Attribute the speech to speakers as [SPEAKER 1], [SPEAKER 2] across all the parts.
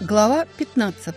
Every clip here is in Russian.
[SPEAKER 1] Глава 15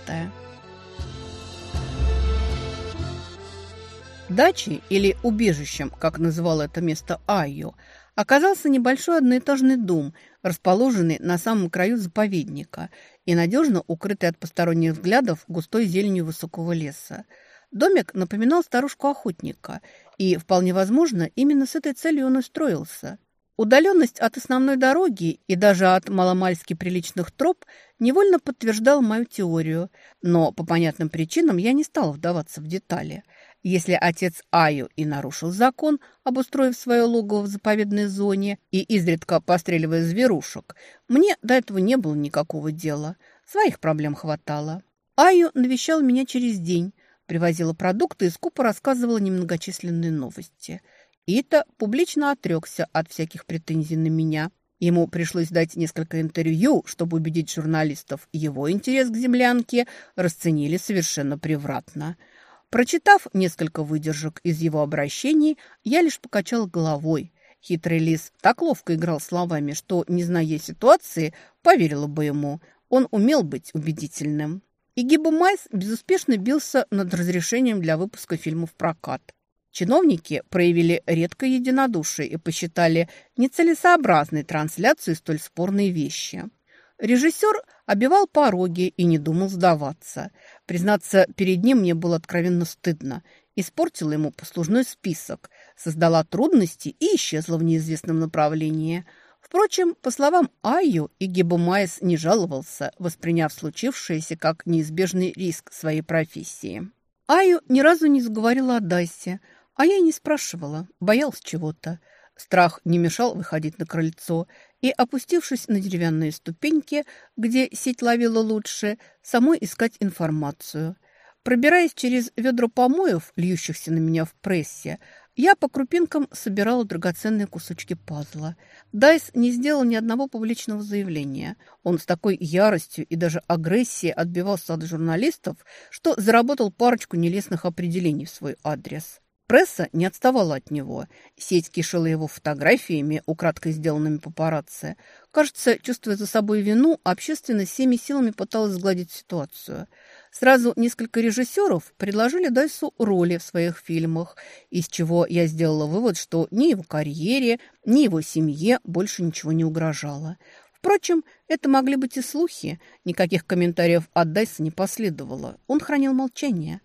[SPEAKER 1] Дачей, или убежищем, как называл это место Айо, оказался небольшой одноэтажный дом, расположенный на самом краю заповедника и надежно укрытый от посторонних взглядов густой зеленью высокого леса. Домик напоминал старушку-охотника, и, вполне возможно, именно с этой целью он и строился. Удаленность от основной дороги и даже от маломальски приличных троп невольно подтверждал мою теорию, но по понятным причинам я не стала вдаваться в детали – если отец Аю и нарушил закон, обустроив свое логово в заповедной зоне и изредка постреливая зверушек, мне до этого не было никакого дела. Своих проблем хватало. Аю навещал меня через день, привозила продукты и скупо рассказывала немногочисленные новости. Ита публично отрекся от всяких претензий на меня. Ему пришлось дать несколько интервью, чтобы убедить журналистов, его интерес к землянке расценили совершенно превратно – Прочитав несколько выдержек из его обращений, я лишь покачал головой. Хитрый лис так ловко играл словами, что, не зная ситуации, поверила бы ему. Он умел быть убедительным. И Гиба Майс безуспешно бился над разрешением для выпуска фильма в прокат. Чиновники проявили редкое единодушие и посчитали нецелесообразной трансляцию столь спорной вещи. Режиссер обивал пороги и не думал сдаваться. Признаться, перед ним мне было откровенно стыдно. Испортила ему послужной список, создала трудности и исчезла в неизвестном направлении. Впрочем, по словам Айю, и Майс не жаловался, восприняв случившееся как неизбежный риск своей профессии. Айю ни разу не заговорила о Дайсе, а я не спрашивала, боялась чего-то. Страх не мешал выходить на крыльцо и, опустившись на деревянные ступеньки, где сеть ловила лучше, самой искать информацию. Пробираясь через ведро помоев, льющихся на меня в прессе, я по крупинкам собирала драгоценные кусочки пазла. Дайс не сделал ни одного публичного заявления. Он с такой яростью и даже агрессией отбивался от журналистов, что заработал парочку нелестных определений в свой адрес. Пресса не отставала от него. Сеть кишела его фотографиями, украдкой сделанными папарацци. Кажется, чувствуя за собой вину, общественность всеми силами пыталась сгладить ситуацию. Сразу несколько режиссеров предложили Дайсу роли в своих фильмах, из чего я сделала вывод, что ни его карьере, ни его семье больше ничего не угрожало. Впрочем, это могли быть и слухи. Никаких комментариев от Дайса не последовало. Он хранил молчание.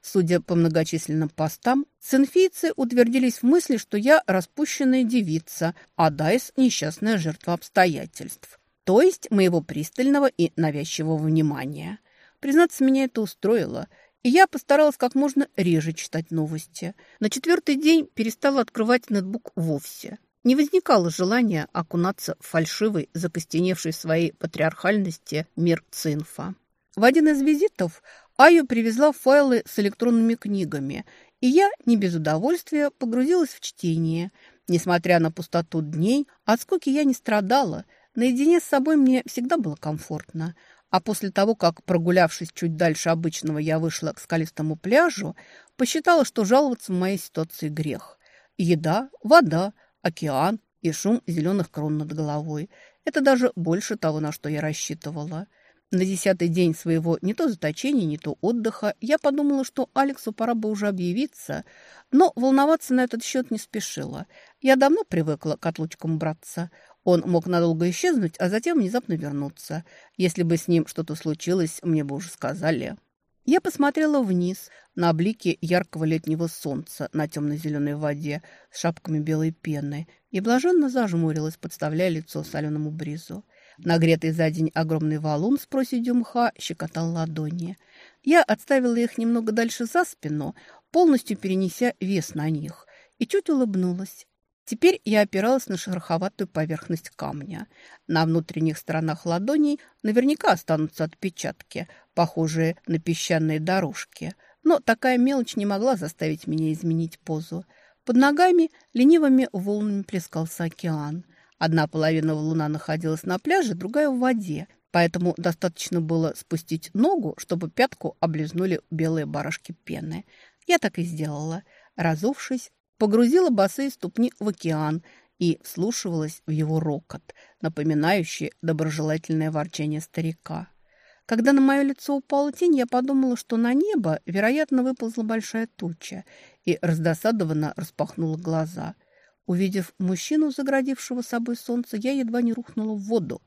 [SPEAKER 1] Судя по многочисленным постам, синфийцы утвердились в мысли, что я распущенная девица, а Дайс – несчастная жертва обстоятельств. То есть моего пристального и навязчивого внимания. Признаться, меня это устроило, и я постаралась как можно реже читать новости. На четвертый день перестала открывать ноутбук вовсе. Не возникало желания окунаться в фальшивый, закостеневший в своей патриархальности мир цинфа. В один из визитов Аю привезла файлы с электронными книгами, и я не без удовольствия погрузилась в чтение. Несмотря на пустоту дней, от скуки я не страдала. Наедине с собой мне всегда было комфортно. А после того, как, прогулявшись чуть дальше обычного, я вышла к скалистому пляжу, посчитала, что жаловаться в моей ситуации грех. Еда, вода, океан и шум зеленых крон над головой. Это даже больше того, на что я рассчитывала. На десятый день своего не то заточения, не то отдыха я подумала, что Алексу пора бы уже объявиться, но волноваться на этот счет не спешила. Я давно привыкла к отлучкам браться. Он мог надолго исчезнуть, а затем внезапно вернуться. Если бы с ним что-то случилось, мне бы уже сказали. Я посмотрела вниз на блики яркого летнего солнца на темно-зеленой воде с шапками белой пены и блаженно зажмурилась, подставляя лицо соленому бризу. Нагретый за день огромный валун с проседью мха щекотал ладони. Я отставила их немного дальше за спину, полностью перенеся вес на них, и чуть улыбнулась. Теперь я опиралась на шероховатую поверхность камня. На внутренних сторонах ладоней наверняка останутся отпечатки, похожие на песчаные дорожки. Но такая мелочь не могла заставить меня изменить позу. Под ногами ленивыми волнами плескался океан. Одна половина луна находилась на пляже, другая в воде. Поэтому достаточно было спустить ногу, чтобы пятку облизнули белые барашки пены. Я так и сделала. Разувшись, погрузила босые ступни в океан и вслушивалась в его рокот, напоминающий доброжелательное ворчание старика. Когда на мое лицо упала тень, я подумала, что на небо, вероятно, выползла большая туча, и раздосадованно распахнула глаза. Увидев мужчину, заградившего собой солнце, я едва не рухнула в воду.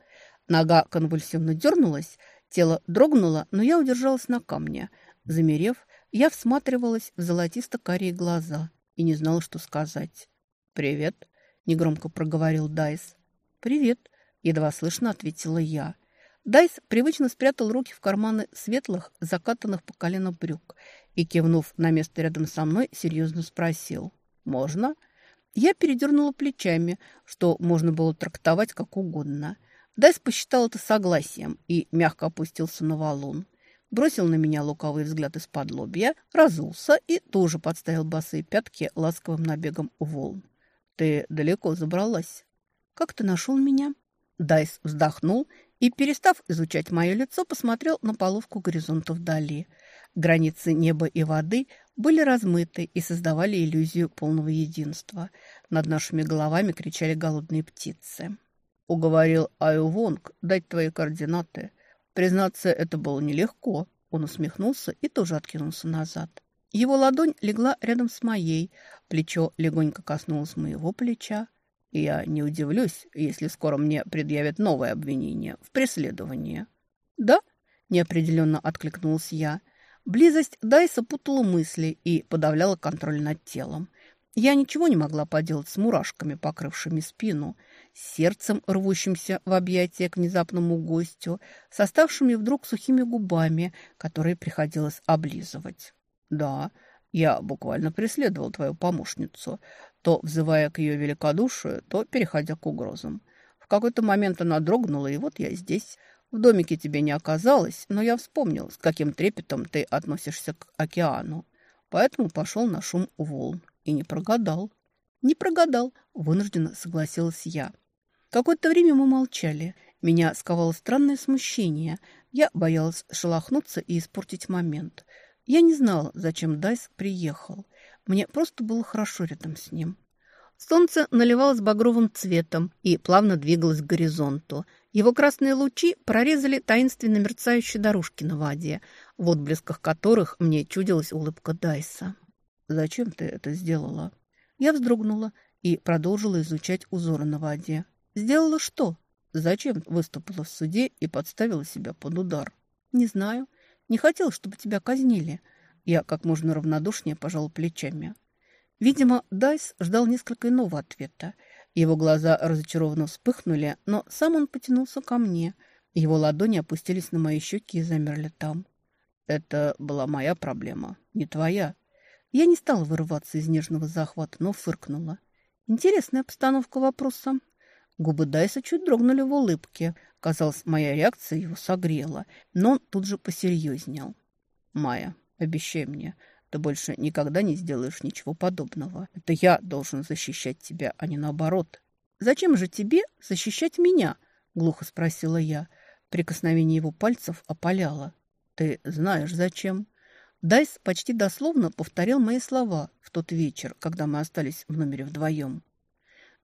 [SPEAKER 1] Нога конвульсивно дернулась, тело дрогнуло, но я удержалась на камне. Замерев, я всматривалась в золотисто-карие глаза и не знала, что сказать. «Привет», — негромко проговорил Дайс. «Привет», — едва слышно ответила я. Дайс привычно спрятал руки в карманы светлых, закатанных по колено брюк и, кивнув на место рядом со мной, серьезно спросил «Можно?». Я передернула плечами, что можно было трактовать как угодно. Дайс посчитал это согласием и мягко опустился на валун. Бросил на меня лукавый взгляд исподлобья, разулся и тоже подставил босые пятки ласковым набегам волн. «Ты далеко забралась?» «Как ты нашел меня?» Дайс вздохнул и, перестав изучать мое лицо, посмотрел на половку горизонта вдали. Границы неба и воды были размыты и создавали иллюзию полного единства. Над нашими головами кричали голодные птицы. «Уговорил Аю Вонг дать твои координаты. Признаться, это было нелегко». Он усмехнулся и тоже откинулся назад. Его ладонь легла рядом с моей, плечо легонько коснулось моего плеча. Я не удивлюсь, если скоро мне предъявят новое обвинение в преследовании. «Да?» – неопределенно откликнулась я. Близость Дайса путала мысли и подавляла контроль над телом. Я ничего не могла поделать с мурашками, покрывшими спину, сердцем, рвущимся в объятия к внезапному гостю, с оставшими вдруг сухими губами, которые приходилось облизывать. «Да, я буквально преследовал твою помощницу, то взывая к ее великодушию, то переходя к угрозам. В какой-то момент она дрогнула, и вот я здесь. В домике тебе не оказалось, но я вспомнил, с каким трепетом ты относишься к океану. Поэтому пошел на шум волн. И не прогадал. Не прогадал, вынужденно согласилась я. Какое-то время мы молчали. Меня сковало странное смущение. Я боялась шелохнуться и испортить момент – я не знала, зачем Дайс приехал. Мне просто было хорошо рядом с ним. Солнце наливалось багровым цветом и плавно двигалось к горизонту. Его красные лучи прорезали таинственно мерцающие дорожки на воде, в отблесках которых мне чудилась улыбка Дайса. «Зачем ты это сделала?» Я вздрогнула и продолжила изучать узоры на воде. «Сделала что?» «Зачем выступила в суде и подставила себя под удар?» «Не знаю. Не хотел, чтобы тебя казнили. Я как можно равнодушнее пожал плечами. Видимо, Дайс ждал несколько иного ответа. Его глаза разочарованно вспыхнули, но сам он потянулся ко мне. Его ладони опустились на мои щеки и замерли там. Это была моя проблема, не твоя. Я не стала вырываться из нежного захвата, но фыркнула. Интересная обстановка вопроса. Губы Дайса чуть дрогнули в улыбке. Казалось, моя реакция его согрела, но он тут же посерьезнел. «Майя, обещай мне, ты больше никогда не сделаешь ничего подобного. Это я должен защищать тебя, а не наоборот». «Зачем же тебе защищать меня?» – глухо спросила я. Прикосновение его пальцев опаляло. «Ты знаешь, зачем?» Дайс почти дословно повторил мои слова в тот вечер, когда мы остались в номере вдвоем.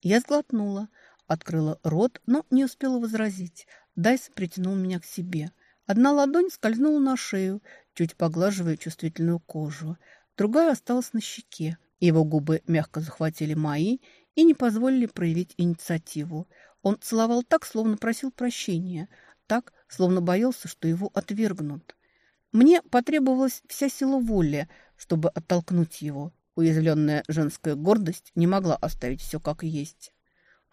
[SPEAKER 1] Я сглотнула – Открыла рот, но не успела возразить. Дайс притянул меня к себе. Одна ладонь скользнула на шею, чуть поглаживая чувствительную кожу. Другая осталась на щеке. Его губы мягко захватили мои и не позволили проявить инициативу. Он целовал так, словно просил прощения, так, словно боялся, что его отвергнут. Мне потребовалась вся сила воли, чтобы оттолкнуть его. Уязвленная женская гордость не могла оставить все как есть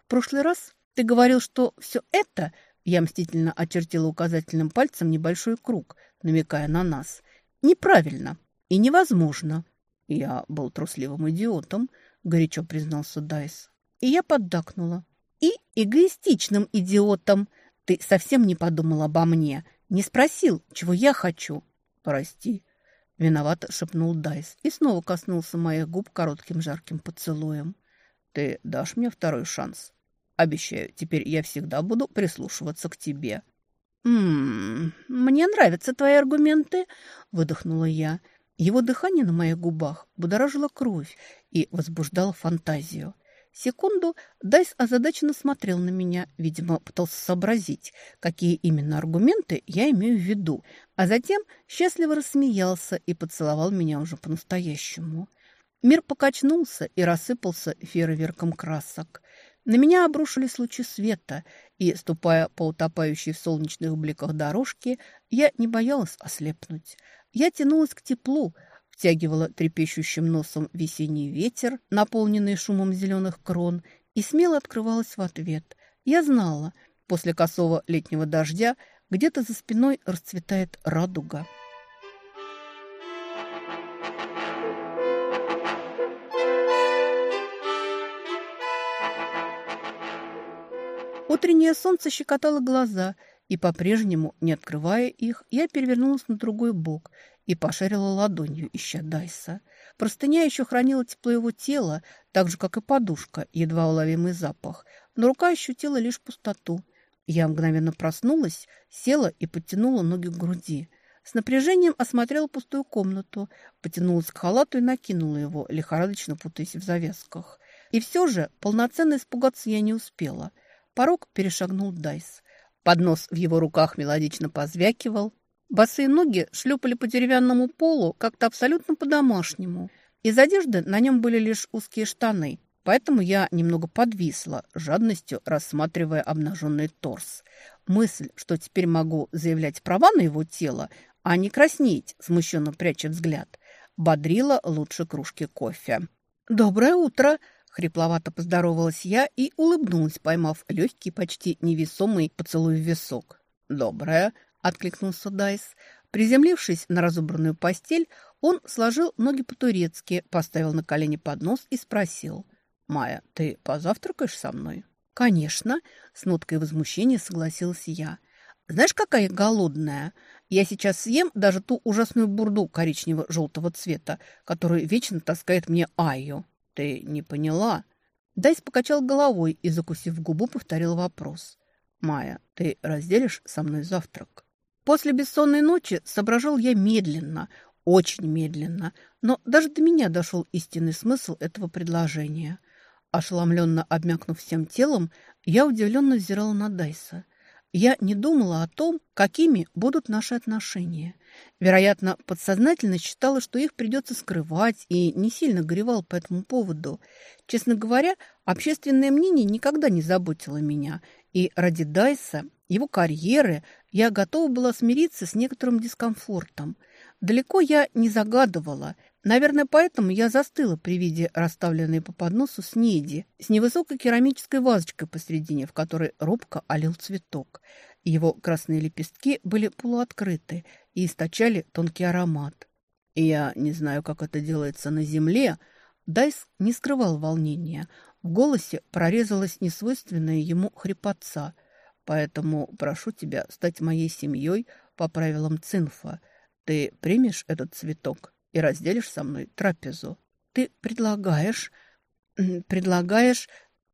[SPEAKER 1] прошлый раз ты говорил, что все это...» Я мстительно очертила указательным пальцем небольшой круг, намекая на нас. «Неправильно и невозможно». «Я был трусливым идиотом», — горячо признался Дайс. И я поддакнула. «И эгоистичным идиотом. Ты совсем не подумал обо мне, не спросил, чего я хочу». «Прости», — виновато шепнул Дайс и снова коснулся моих губ коротким жарким поцелуем. «Ты дашь мне второй шанс?» Обещаю, теперь я всегда буду прислушиваться к тебе». «М-м, мне нравятся твои аргументы», – выдохнула я. Его дыхание на моих губах будоражило кровь и возбуждало фантазию. Секунду Дайс озадаченно смотрел на меня, видимо, пытался сообразить, какие именно аргументы я имею в виду, а затем счастливо рассмеялся и поцеловал меня уже по-настоящему. Мир покачнулся и рассыпался фейерверком красок. На меня обрушились лучи света, и, ступая по утопающей в солнечных бликах дорожке, я не боялась ослепнуть. Я тянулась к теплу, втягивала трепещущим носом весенний ветер, наполненный шумом зеленых крон, и смело открывалась в ответ. Я знала, после косого летнего дождя где-то за спиной расцветает радуга. Утреннее солнце щекотало глаза, и по-прежнему, не открывая их, я перевернулась на другой бок и пошарила ладонью, ища Дайса. Простыня еще хранила тепло его тела, так же, как и подушка, едва уловимый запах, но рука ощутила лишь пустоту. Я мгновенно проснулась, села и подтянула ноги к груди. С напряжением осмотрела пустую комнату, потянулась к халату и накинула его, лихорадочно путаясь в завязках. И все же полноценно испугаться я не успела – Порог перешагнул Дайс. Поднос в его руках мелодично позвякивал. Босые ноги шлепали по деревянному полу как-то абсолютно по-домашнему. Из одежды на нем были лишь узкие штаны, поэтому я немного подвисла, жадностью рассматривая обнаженный торс. Мысль, что теперь могу заявлять права на его тело, а не краснеть, смущенно пряча взгляд, бодрила лучше кружки кофе. «Доброе утро!» Хрипловато поздоровалась я и улыбнулась, поймав легкий, почти невесомый поцелуй в висок. «Доброе», — откликнулся Дайс. Приземлившись на разобранную постель, он сложил ноги по-турецки, поставил на колени поднос и спросил. «Майя, ты позавтракаешь со мной?» «Конечно», — с ноткой возмущения согласилась я. «Знаешь, какая я голодная? Я сейчас съем даже ту ужасную бурду коричнево-желтого цвета, которую вечно таскает мне Айо» ты не поняла?» Дайс покачал головой и, закусив губу, повторил вопрос. «Майя, ты разделишь со мной завтрак?» После бессонной ночи соображал я медленно, очень медленно, но даже до меня дошел истинный смысл этого предложения. Ошеломленно обмякнув всем телом, я удивленно взирала на Дайса. Я не думала о том, какими будут наши отношения. Вероятно, подсознательно считала, что их придется скрывать, и не сильно горевал по этому поводу. Честно говоря, общественное мнение никогда не заботило меня, и ради Дайса, его карьеры, я готова была смириться с некоторым дискомфортом. Далеко я не загадывала. Наверное, поэтому я застыла при виде расставленной по подносу снеди с невысокой керамической вазочкой посредине, в которой робко олил цветок. Его красные лепестки были полуоткрыты и источали тонкий аромат. Я не знаю, как это делается на земле. Дайс не скрывал волнения. В голосе прорезалась несвойственная ему хрипотца. Поэтому прошу тебя стать моей семьей по правилам цинфа. Ты примешь этот цветок и разделишь со мной трапезу. Ты предлагаешь... Предлагаешь...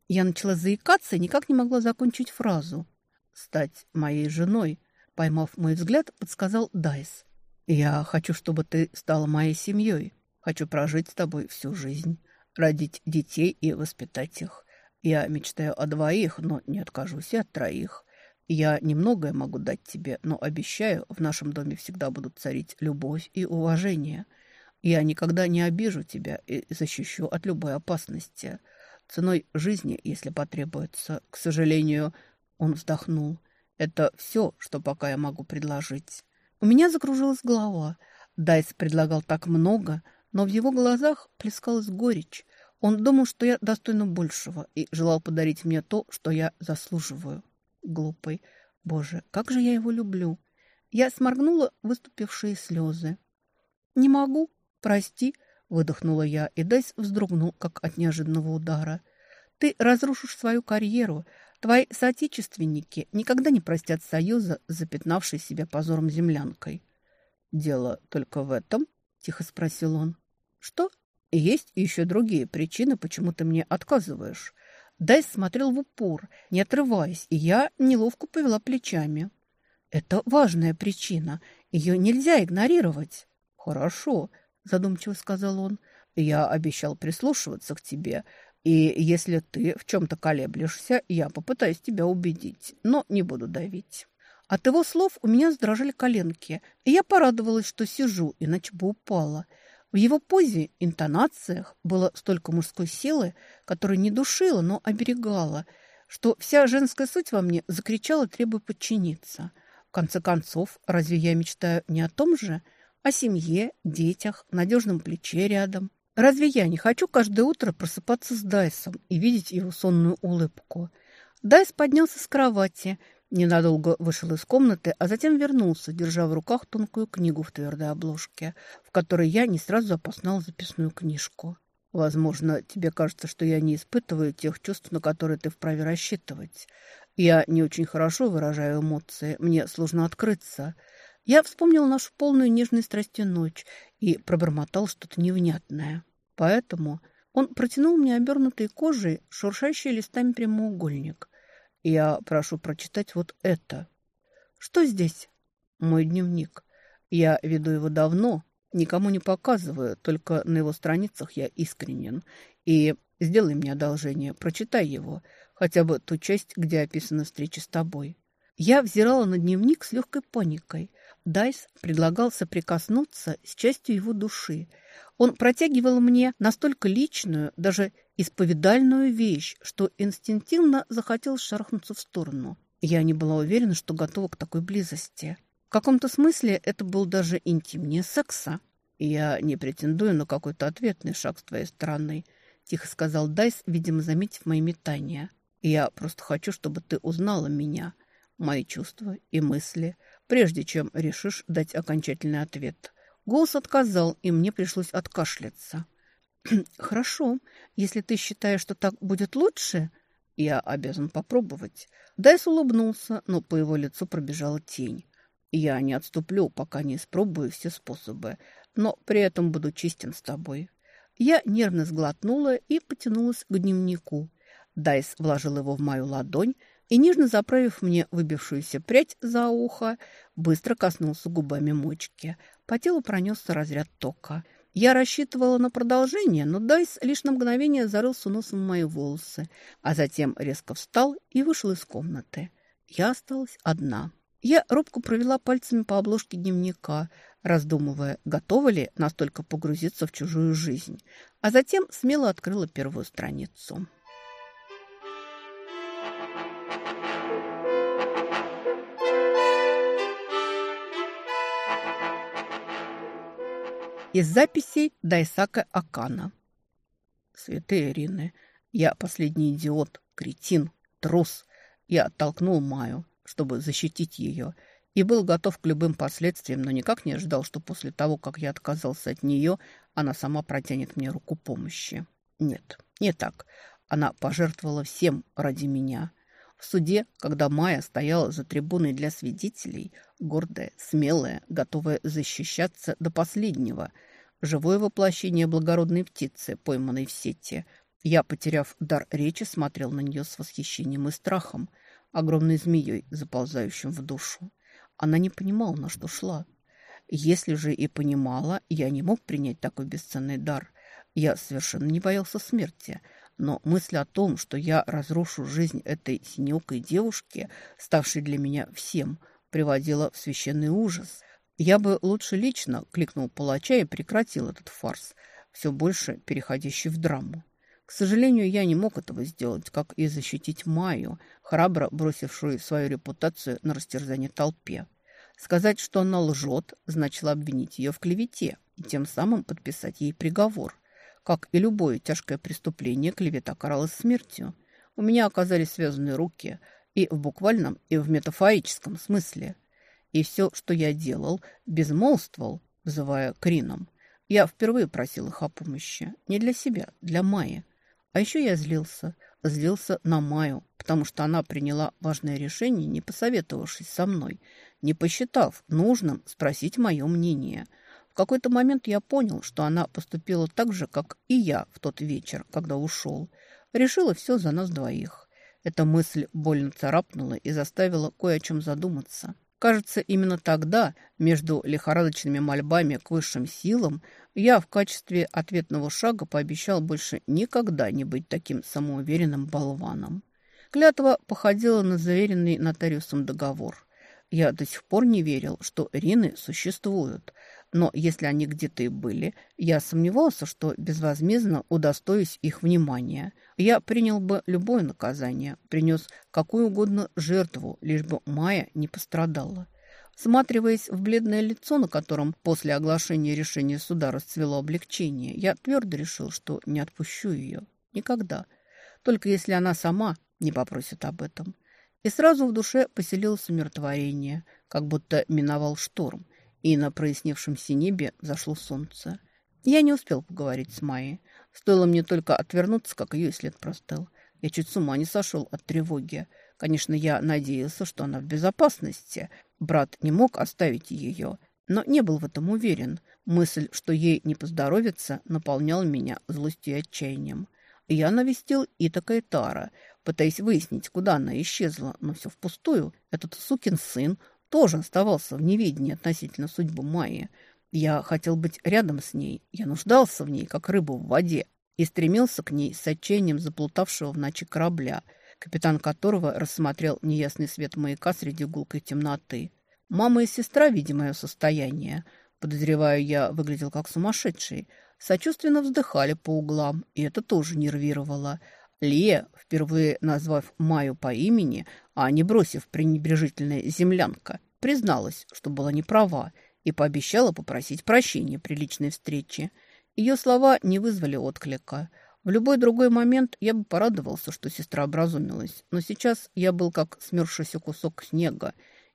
[SPEAKER 1] Я начала заикаться и никак не могла закончить фразу. «Стать моей женой», Поймав мой взгляд, подсказал Дайс. «Я хочу, чтобы ты стала моей семьей. Хочу прожить с тобой всю жизнь, родить детей и воспитать их. Я мечтаю о двоих, но не откажусь и от троих. Я немногое могу дать тебе, но обещаю, в нашем доме всегда будут царить любовь и уважение. Я никогда не обижу тебя и защищу от любой опасности. Ценой жизни, если потребуется. К сожалению, он вздохнул. Это все, что пока я могу предложить. У меня закружилась голова. Дайс предлагал так много, но в его глазах плескалась горечь. Он думал, что я достойна большего и желал подарить мне то, что я заслуживаю. Глупый. Боже, как же я его люблю. Я сморгнула выступившие слезы. «Не могу, прости», — выдохнула я, и Дайс вздрогнул, как от неожиданного удара. «Ты разрушишь свою карьеру, Твои соотечественники никогда не простят союза с запятнавшей себя позором землянкой. «Дело только в этом?» – тихо спросил он. «Что? Есть еще другие причины, почему ты мне отказываешь». Дайс смотрел в упор, не отрываясь, и я неловко повела плечами. Это важная причина. Ее нельзя игнорировать.
[SPEAKER 2] Хорошо, задумчиво сказал он. Я обещал прислушиваться к тебе. И если ты в чем-то колеблешься, я попытаюсь тебя убедить, но не буду давить.
[SPEAKER 1] От его слов у меня задрожали коленки, и я порадовалась, что сижу, иначе бы упала. В его позе, интонациях было столько мужской силы, которая не душила, но оберегала, что вся женская суть во мне закричала, требуя подчиниться. В конце концов, разве я мечтаю не о том же? О семье, детях, надежном плече рядом. Разве я не хочу каждое утро просыпаться с Дайсом и видеть его сонную улыбку? Дайс поднялся с кровати – Ненадолго вышел из комнаты, а затем вернулся, держа в руках тонкую книгу в твердой обложке, в которой я не сразу опознал записную книжку. «Возможно, тебе кажется, что я не испытываю тех чувств, на которые ты вправе рассчитывать. Я не очень хорошо выражаю эмоции, мне сложно открыться». Я вспомнил нашу полную нежной страстью ночь и пробормотал что-то невнятное. Поэтому он протянул мне обернутой кожей шуршащий листами прямоугольник – я прошу прочитать вот это. Что здесь? Мой дневник. Я веду его давно, никому не показываю, только на его страницах я искренен. И сделай мне одолжение, прочитай его, хотя бы ту часть, где описана встреча с тобой. Я взирала на дневник с легкой паникой. Дайс предлагал соприкоснуться с частью его души. Он протягивал мне настолько личную, даже исповедальную вещь, что инстинктивно захотел шарахнуться в сторону. Я не была уверена, что готова к такой близости. В каком-то смысле это был даже интимнее секса. «Я не претендую на какой-то ответный шаг с твоей стороны», – тихо сказал Дайс, видимо, заметив мои метания. «Я просто хочу, чтобы ты узнала меня, мои чувства и мысли, прежде чем решишь дать окончательный ответ». Голос отказал, и мне пришлось откашляться. «Хорошо, если ты считаешь, что так будет лучше...» «Я обязан попробовать». Дайс улыбнулся, но по его лицу пробежала тень. «Я не отступлю, пока не испробую все способы, но при этом буду честен с тобой». Я нервно сглотнула и потянулась к дневнику. Дайс вложил его в мою ладонь и, нежно заправив мне выбившуюся прядь за ухо, быстро коснулся губами мочки. По телу пронесся разряд тока – я рассчитывала на продолжение, но Дайс лишь на мгновение зарылся носом в мои волосы, а затем резко встал и вышел из комнаты. Я осталась одна. Я робко провела пальцами по обложке дневника, раздумывая, готова ли настолько погрузиться в чужую жизнь, а затем смело открыла первую страницу. Из записей Дайсака Акана. Святые Ирины, я последний идиот, кретин, трус. Я оттолкнул Маю, чтобы защитить ее, и был готов к любым последствиям, но никак не ожидал, что после того, как я отказался от нее, она сама протянет мне руку помощи. Нет, не так. Она пожертвовала всем ради меня. В суде, когда Майя стояла за трибуной для свидетелей, гордая, смелая, готовая защищаться до последнего, живое воплощение благородной птицы, пойманной в сети, я, потеряв дар речи, смотрел на нее с восхищением и страхом, огромной змеей, заползающим в душу. Она не понимала, на что шла. Если же и понимала, я не мог принять такой бесценный дар. Я совершенно не боялся смерти – но мысль о том, что я разрушу жизнь этой синекой девушки, ставшей для меня всем, приводила в священный ужас. Я бы лучше лично кликнул палача и прекратил этот фарс, все больше переходящий в драму. К сожалению, я не мог этого сделать, как и защитить Майю, храбро бросившую свою репутацию на растерзание толпе. Сказать, что она лжет, значило обвинить ее в клевете и тем самым подписать ей приговор. Как и любое тяжкое преступление, клевета каралась смертью. У меня оказались связаны руки и в буквальном, и в метафорическом смысле. И все, что я делал, безмолвствовал, взывая Крином. Я впервые просил их о помощи. Не для себя, для Майи. А еще я злился. Злился на Майю, потому что она приняла важное решение, не посоветовавшись со мной, не посчитав нужным спросить мое мнение – в какой-то момент я понял, что она поступила так же, как и я в тот вечер, когда ушел. Решила все за нас двоих. Эта мысль больно царапнула и заставила кое о чем задуматься.
[SPEAKER 2] кажется, именно тогда, между лихорадочными мольбами к высшим силам, я в качестве ответного шага пообещал больше никогда не быть таким самоуверенным болваном. Клятва походила на заверенный нотариусом договор. Я до сих пор не верил, что Рины существуют, но если они где-то и были, я сомневался, что безвозмездно удостоюсь их внимания. Я принял бы любое наказание, принес какую угодно жертву, лишь бы Майя не пострадала. Сматриваясь в бледное лицо, на котором после оглашения решения суда расцвело облегчение, я твердо решил, что не отпущу ее. Никогда. Только если она сама не попросит об этом. И сразу в душе поселилось умиротворение, как будто миновал шторм, и на прояснившемся небе зашло солнце. Я не успел поговорить с Майей. Стоило мне только отвернуться, как ее след простыл. Я чуть с ума не сошел от тревоги. Конечно, я надеялся, что она в безопасности. Брат не мог оставить ее, но не был в этом уверен. Мысль, что ей не поздоровится, наполняла меня злостью и отчаянием. Я навестил Итака и Тара, пытаясь выяснить, куда она исчезла, но все впустую. Этот сукин сын тоже оставался в неведении относительно судьбы Майи. Я хотел быть рядом с ней, я нуждался в ней, как рыбу в воде, и стремился к ней с отчаянием заплутавшего в ночи корабля, капитан которого рассмотрел неясный свет маяка среди гулкой темноты. Мама и сестра, видя мое состояние, подозреваю, я выглядел как сумасшедший, сочувственно вздыхали по углам, и это тоже нервировало. Лия, впервые назвав Маю по имени, а не бросив пренебрежительная землянка, призналась, что была неправа, и пообещала попросить прощения при личной встрече. Ее слова не вызвали отклика. В любой другой момент я бы порадовался, что сестра образумилась, но сейчас я был как смерзшийся кусок снега,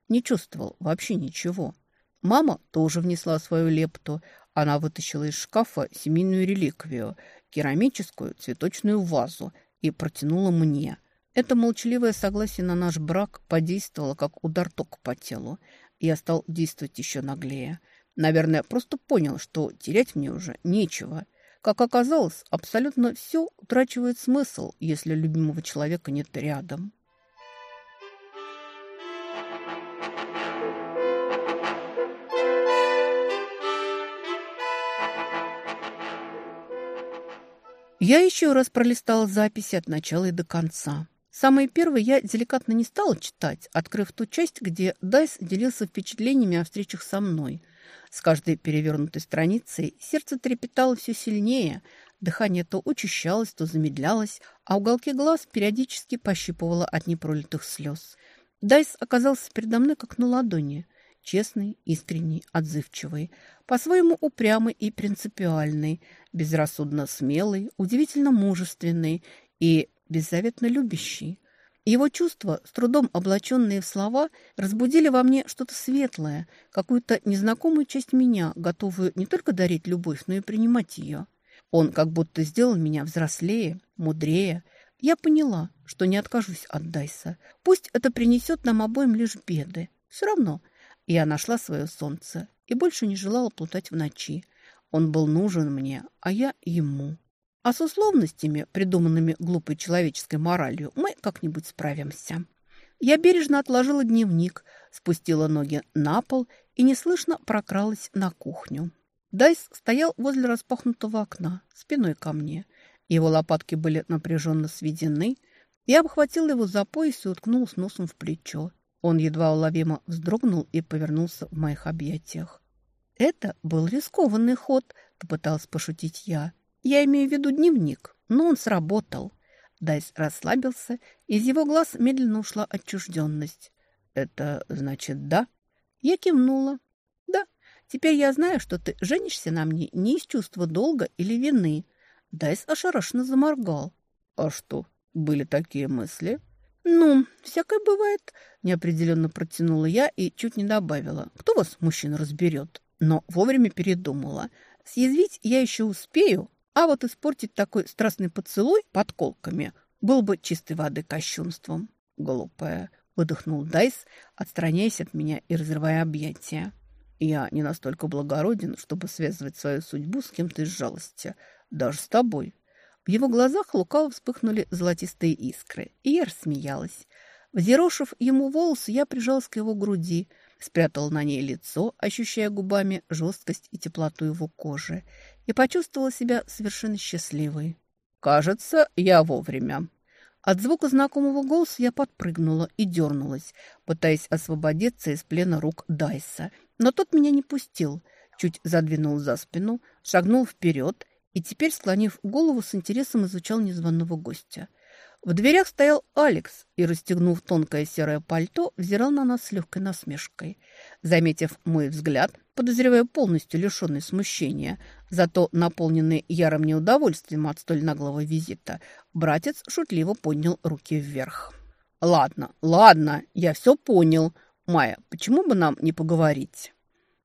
[SPEAKER 2] не чувствовал вообще ничего. Мама тоже внесла свою лепту. Она вытащила из шкафа семейную реликвию, керамическую цветочную вазу, и протянула мне. Это молчаливое согласие на наш брак подействовало, как удар тока по телу. Я стал действовать еще наглее. Наверное, просто понял, что терять мне уже нечего. Как оказалось, абсолютно все утрачивает смысл, если любимого человека нет рядом. Я еще раз пролистала записи от начала и до конца. Самое первое я деликатно не стала читать, открыв ту часть, где Дайс делился впечатлениями о встречах со мной. С каждой перевернутой страницей сердце трепетало все сильнее, дыхание то учащалось, то замедлялось, а уголки глаз периодически пощипывало от непролитых слез. Дайс оказался передо мной как на ладони – Честный, искренний, отзывчивый, по-своему упрямый и принципиальный, безрассудно смелый, удивительно мужественный и беззаветно любящий. Его чувства, с трудом облаченные в слова, разбудили во мне что-то светлое, какую-то незнакомую часть меня, готовую не только дарить любовь, но и принимать ее. Он как будто сделал меня взрослее, мудрее. Я поняла, что не откажусь от Дайса. Пусть это принесет нам обоим лишь беды. Все равно я нашла свое солнце и больше не желала плутать в ночи. Он был нужен мне, а я ему. А с условностями, придуманными глупой человеческой моралью, мы как-нибудь справимся. Я бережно отложила дневник, спустила ноги на пол и неслышно прокралась на кухню. Дайс стоял возле распахнутого окна, спиной ко мне. Его лопатки были напряженно сведены. Я обхватила его за пояс и уткнулась носом в плечо. Он едва уловимо вздрогнул и повернулся в моих объятиях. «Это был рискованный ход», — попыталась пошутить я. «Я имею в виду дневник, но он сработал». Дайс расслабился, из его глаз медленно ушла отчужденность. «Это значит да?» Я кивнула. «Да, теперь я знаю, что ты женишься на мне не из чувства долга или вины». Дайс ошарашенно заморгал. «А что, были такие мысли?» «Ну, всякое бывает», – неопределенно протянула я и чуть не добавила. «Кто вас, мужчин, разберет?» Но вовремя передумала. Съязвить я еще успею, а вот испортить такой страстный поцелуй подколками был бы чистой воды кощунством. Глупая, выдохнул Дайс, отстраняясь от меня и разрывая объятия. Я не настолько благороден, чтобы связывать свою судьбу с кем-то из жалости, даже с тобой. В его глазах лукаво вспыхнули золотистые искры, и я рассмеялась. Взъерошив ему волосы, я прижалась к его груди,
[SPEAKER 1] спрятал на ней лицо, ощущая губами жесткость и теплоту его кожи, и почувствовала себя совершенно счастливой. «Кажется, я вовремя». От звука знакомого голоса я подпрыгнула и дернулась, пытаясь освободиться из плена рук Дайса. Но тот меня не пустил, чуть задвинул за спину, шагнул вперед и теперь, склонив голову, с интересом изучал незваного гостя – в дверях стоял Алекс и, расстегнув тонкое серое пальто, взирал на нас с легкой насмешкой. Заметив мой взгляд, подозревая полностью лишенный смущения, зато наполненный ярым неудовольствием от столь наглого визита, братец шутливо поднял руки вверх. «Ладно, ладно, я все понял. Майя, почему бы нам не поговорить?»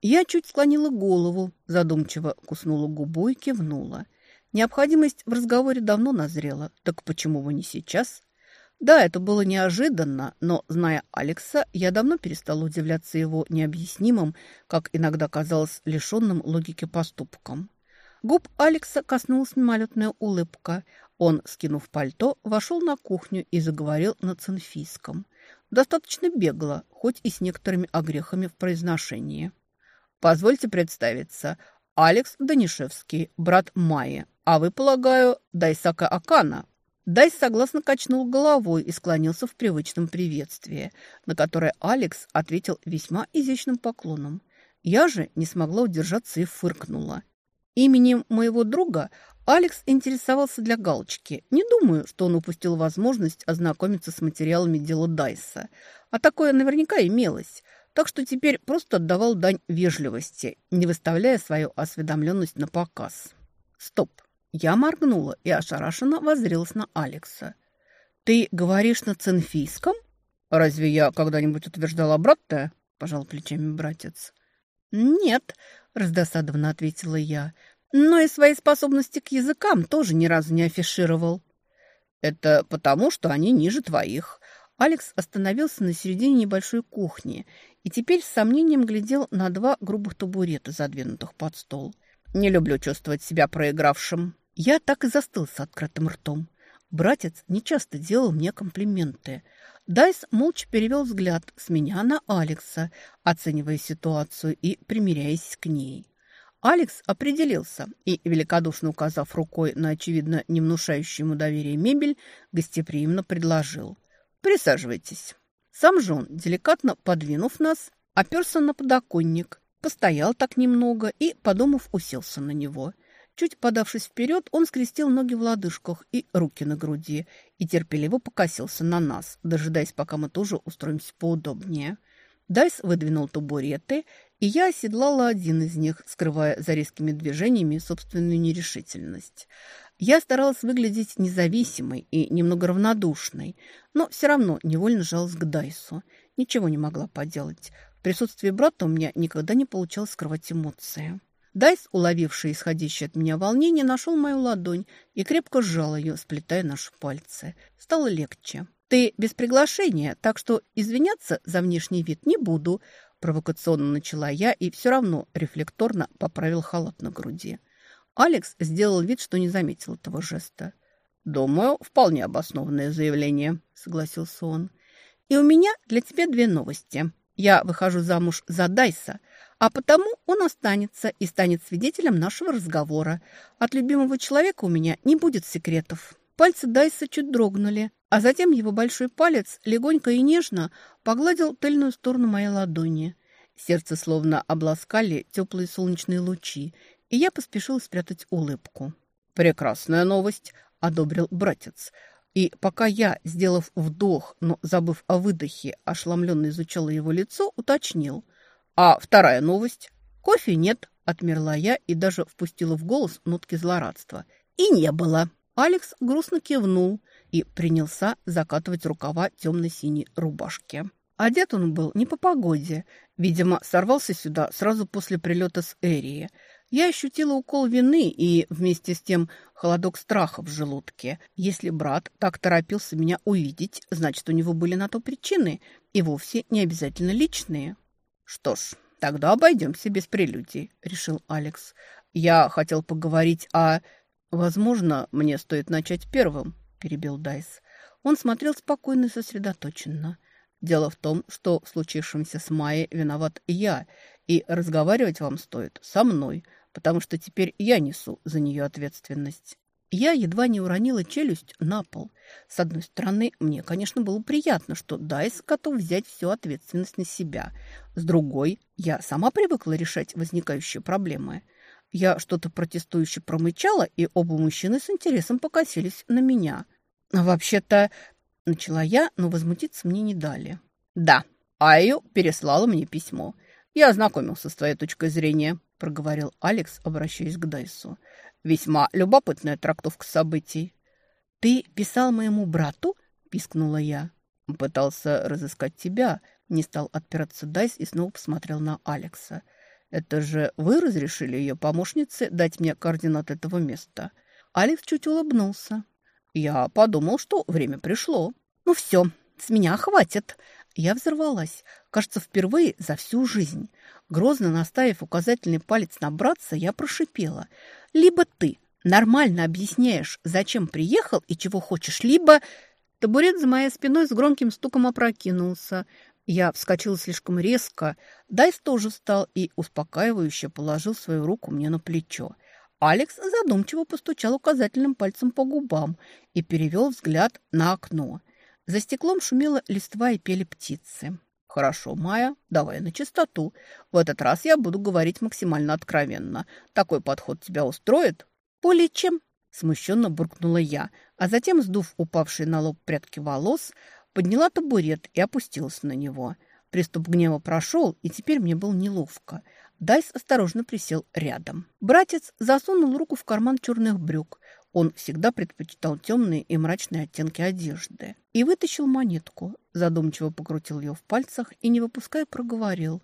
[SPEAKER 1] Я чуть склонила голову, задумчиво куснула губу и кивнула. Необходимость в разговоре давно назрела, так почему бы не сейчас? Да, это было неожиданно, но, зная Алекса, я давно перестала удивляться его необъяснимым, как иногда казалось, лишенным логики поступкам. Губ Алекса коснулась мимолетная улыбка. Он, скинув пальто, вошел на кухню и заговорил на цинфийском. Достаточно бегло, хоть и с некоторыми огрехами в произношении. «Позвольте представиться. Алекс Данишевский, брат Майи, а вы, полагаю, Дайсака Акана?» Дайс согласно качнул головой и склонился в привычном приветствии, на которое Алекс ответил весьма изящным поклоном. Я же не смогла удержаться и фыркнула. Именем моего друга Алекс интересовался для галочки. Не думаю, что он упустил возможность ознакомиться с материалами дела Дайса. А такое наверняка имелось. Так что теперь просто отдавал дань вежливости, не выставляя свою осведомленность на показ. Стоп. Я моргнула и ошарашенно воззрелась на Алекса. «Ты говоришь на цинфийском?» «Разве я когда-нибудь утверждал обратное?» – пожал плечами братец. «Нет», – раздосадованно ответила я, «но и свои способности к языкам тоже ни разу не афишировал». «Это потому, что они ниже твоих». Алекс остановился на середине небольшой кухни и теперь с сомнением глядел на два грубых табурета, задвинутых под стол. «Не люблю чувствовать себя проигравшим». Я так и застыл с открытым ртом. Братец нечасто делал мне комплименты. Дайс молча перевел взгляд с меня на Алекса, оценивая ситуацию и примиряясь к ней. Алекс определился и, великодушно указав рукой на, очевидно, не внушающую ему доверие мебель, гостеприимно предложил. «Присаживайтесь». Сам же он, деликатно подвинув нас, оперся на подоконник, постоял так немного и, подумав, уселся на него – Чуть подавшись вперед, он скрестил ноги в лодыжках и руки на груди и терпеливо покосился на нас, дожидаясь, пока мы тоже устроимся поудобнее. Дайс выдвинул табуреты, и я оседлала один из них, скрывая за резкими движениями собственную нерешительность. Я старалась выглядеть независимой и немного равнодушной, но все равно невольно жалась к Дайсу. Ничего не могла поделать. В присутствии брата у меня никогда не получалось скрывать эмоции. Дайс, уловивший исходящее от меня волнение, нашел мою ладонь и крепко сжал ее, сплетая наши пальцы. Стало легче. «Ты без приглашения, так что извиняться за внешний вид не буду», провокационно начала я и все равно рефлекторно поправил халат на груди. Алекс сделал вид, что не заметил этого жеста. «Думаю, вполне обоснованное заявление», — согласился он. «И у меня для тебя две новости. Я выхожу замуж за Дайса — а потому он останется и станет свидетелем нашего разговора. От любимого человека у меня не будет секретов». Пальцы Дайса чуть дрогнули, а затем его большой палец легонько и нежно погладил тыльную сторону моей ладони. Сердце словно обласкали теплые солнечные лучи, и я поспешил спрятать улыбку. «Прекрасная новость», — одобрил братец. И пока я, сделав вдох, но забыв о выдохе, ошеломленно изучала его лицо, уточнил — а вторая новость? Кофе нет, отмерла я и даже впустила в голос нотки злорадства. И не было. Алекс грустно кивнул и принялся закатывать рукава темно-синей рубашки. Одет он был не по погоде. Видимо, сорвался сюда сразу после прилета с Эрии. Я ощутила укол вины и вместе с тем холодок страха в желудке. Если брат так торопился меня увидеть, значит, у него были на то причины, и вовсе не обязательно личные. «Что ж, тогда обойдемся без прелюдий», — решил Алекс. «Я хотел поговорить о...» «Возможно, мне стоит начать первым», — перебил Дайс. Он смотрел спокойно и сосредоточенно.
[SPEAKER 2] Дело в том, что в случившемся с Майей виноват я, и разговаривать вам стоит со мной, потому что теперь я несу за нее ответственность. Я едва не уронила челюсть на пол. С одной стороны, мне, конечно, было приятно, что Дайс готов взять всю ответственность на себя. С другой, я сама привыкла решать возникающие проблемы. Я что-то протестующе промычала, и оба мужчины с интересом покосились на меня. «Вообще-то Начала я, но возмутиться мне не дали. «Да, Айо переслала мне письмо. Я ознакомился с твоей точкой зрения», — проговорил Алекс, обращаясь к Дайсу. «Весьма любопытная трактовка событий». «Ты писал моему брату?» — пискнула я. «Пытался разыскать тебя», — не стал отпираться Дайс и снова посмотрел на Алекса. «Это же вы разрешили ее помощнице дать мне координаты этого места?» Алекс чуть улыбнулся. Я подумал, что время пришло. Ну все, с меня хватит. Я взорвалась. Кажется, впервые за всю жизнь. Грозно наставив указательный палец на братца, я прошипела. Либо ты нормально объясняешь, зачем приехал и чего хочешь, либо... Табурет за моей спиной с громким стуком опрокинулся. Я вскочила слишком резко. Дайс тоже встал и успокаивающе положил свою руку мне на плечо. Алекс задумчиво постучал указательным пальцем по губам и перевел взгляд на окно. За стеклом шумела листва и пели птицы. «Хорошо, Майя, давай на чистоту. В этот раз я буду говорить максимально откровенно. Такой подход тебя устроит?» «Более чем», – смущенно буркнула я, а затем, сдув упавшие на лоб прядки волос, подняла табурет и опустилась на него. Приступ гнева прошел, и теперь мне было неловко – Дайс осторожно присел рядом. Братец засунул руку в карман черных брюк. Он всегда предпочитал темные и мрачные оттенки одежды. И вытащил монетку. Задумчиво покрутил ее в пальцах и, не выпуская, проговорил.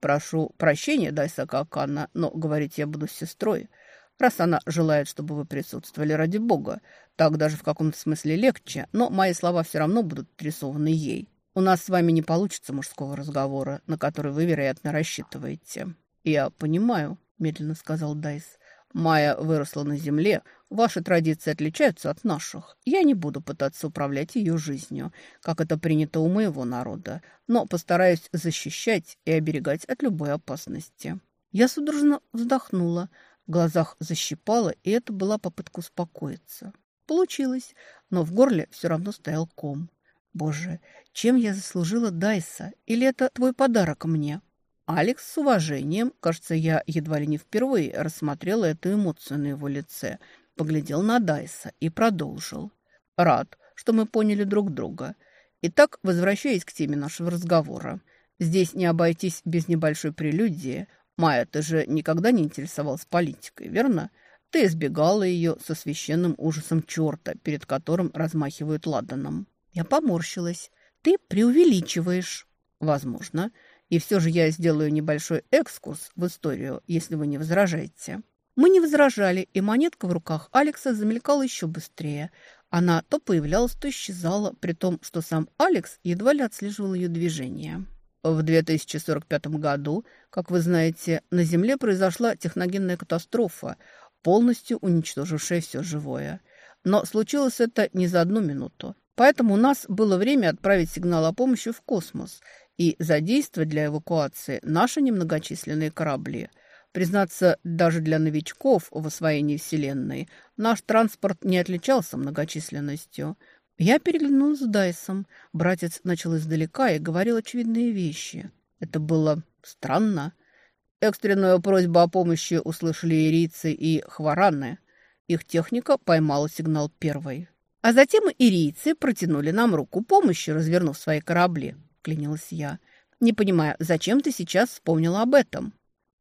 [SPEAKER 2] «Прошу прощения, Дайса Какана, но говорить я буду с сестрой. Раз она желает, чтобы вы присутствовали ради бога, так даже в каком-то смысле легче, но мои слова все равно будут адресованы ей. У нас с вами не получится мужского разговора, на который вы, вероятно, рассчитываете». «Я понимаю», – медленно сказал Дайс. «Майя выросла на земле. Ваши традиции отличаются от наших. Я не буду пытаться управлять ее жизнью, как это принято у моего народа, но постараюсь защищать и оберегать от любой опасности». Я судорожно вздохнула, в глазах защипала, и это была попытка успокоиться. Получилось, но в горле все равно стоял ком. «Боже, чем я заслужила Дайса? Или это твой подарок мне?» Алекс с уважением, кажется, я едва ли не впервые рассмотрела эту эмоцию на его лице, поглядел на Дайса и продолжил. «Рад, что мы поняли друг друга. Итак, возвращаясь к теме нашего разговора. Здесь не обойтись без небольшой прелюдии. Майя, ты же никогда не интересовалась политикой, верно? Ты избегала ее со священным ужасом черта, перед которым размахивают ладаном». Я поморщилась. «Ты преувеличиваешь». «Возможно». И все же я сделаю небольшой экскурс в историю, если вы не возражаете». Мы не возражали, и монетка в руках Алекса замелькала еще быстрее. Она то появлялась, то исчезала, при том, что сам Алекс едва ли отслеживал ее движение. В 2045 году, как вы знаете, на Земле произошла техногенная катастрофа, полностью уничтожившая все живое. Но случилось это не за одну минуту. Поэтому у нас было время отправить сигнал о помощи в космос – и задействовать для эвакуации наши немногочисленные корабли. Признаться, даже для новичков в освоении Вселенной наш транспорт не отличался многочисленностью. Я переглянулась с Дайсом. Братец начал издалека и говорил очевидные вещи. Это было странно. Экстренную просьбу о помощи услышали ирийцы и хвараны. Их техника поймала сигнал первой. А затем ирийцы протянули нам руку помощи, развернув свои корабли вклинилась я. «Не понимаю, зачем ты сейчас вспомнила об этом?»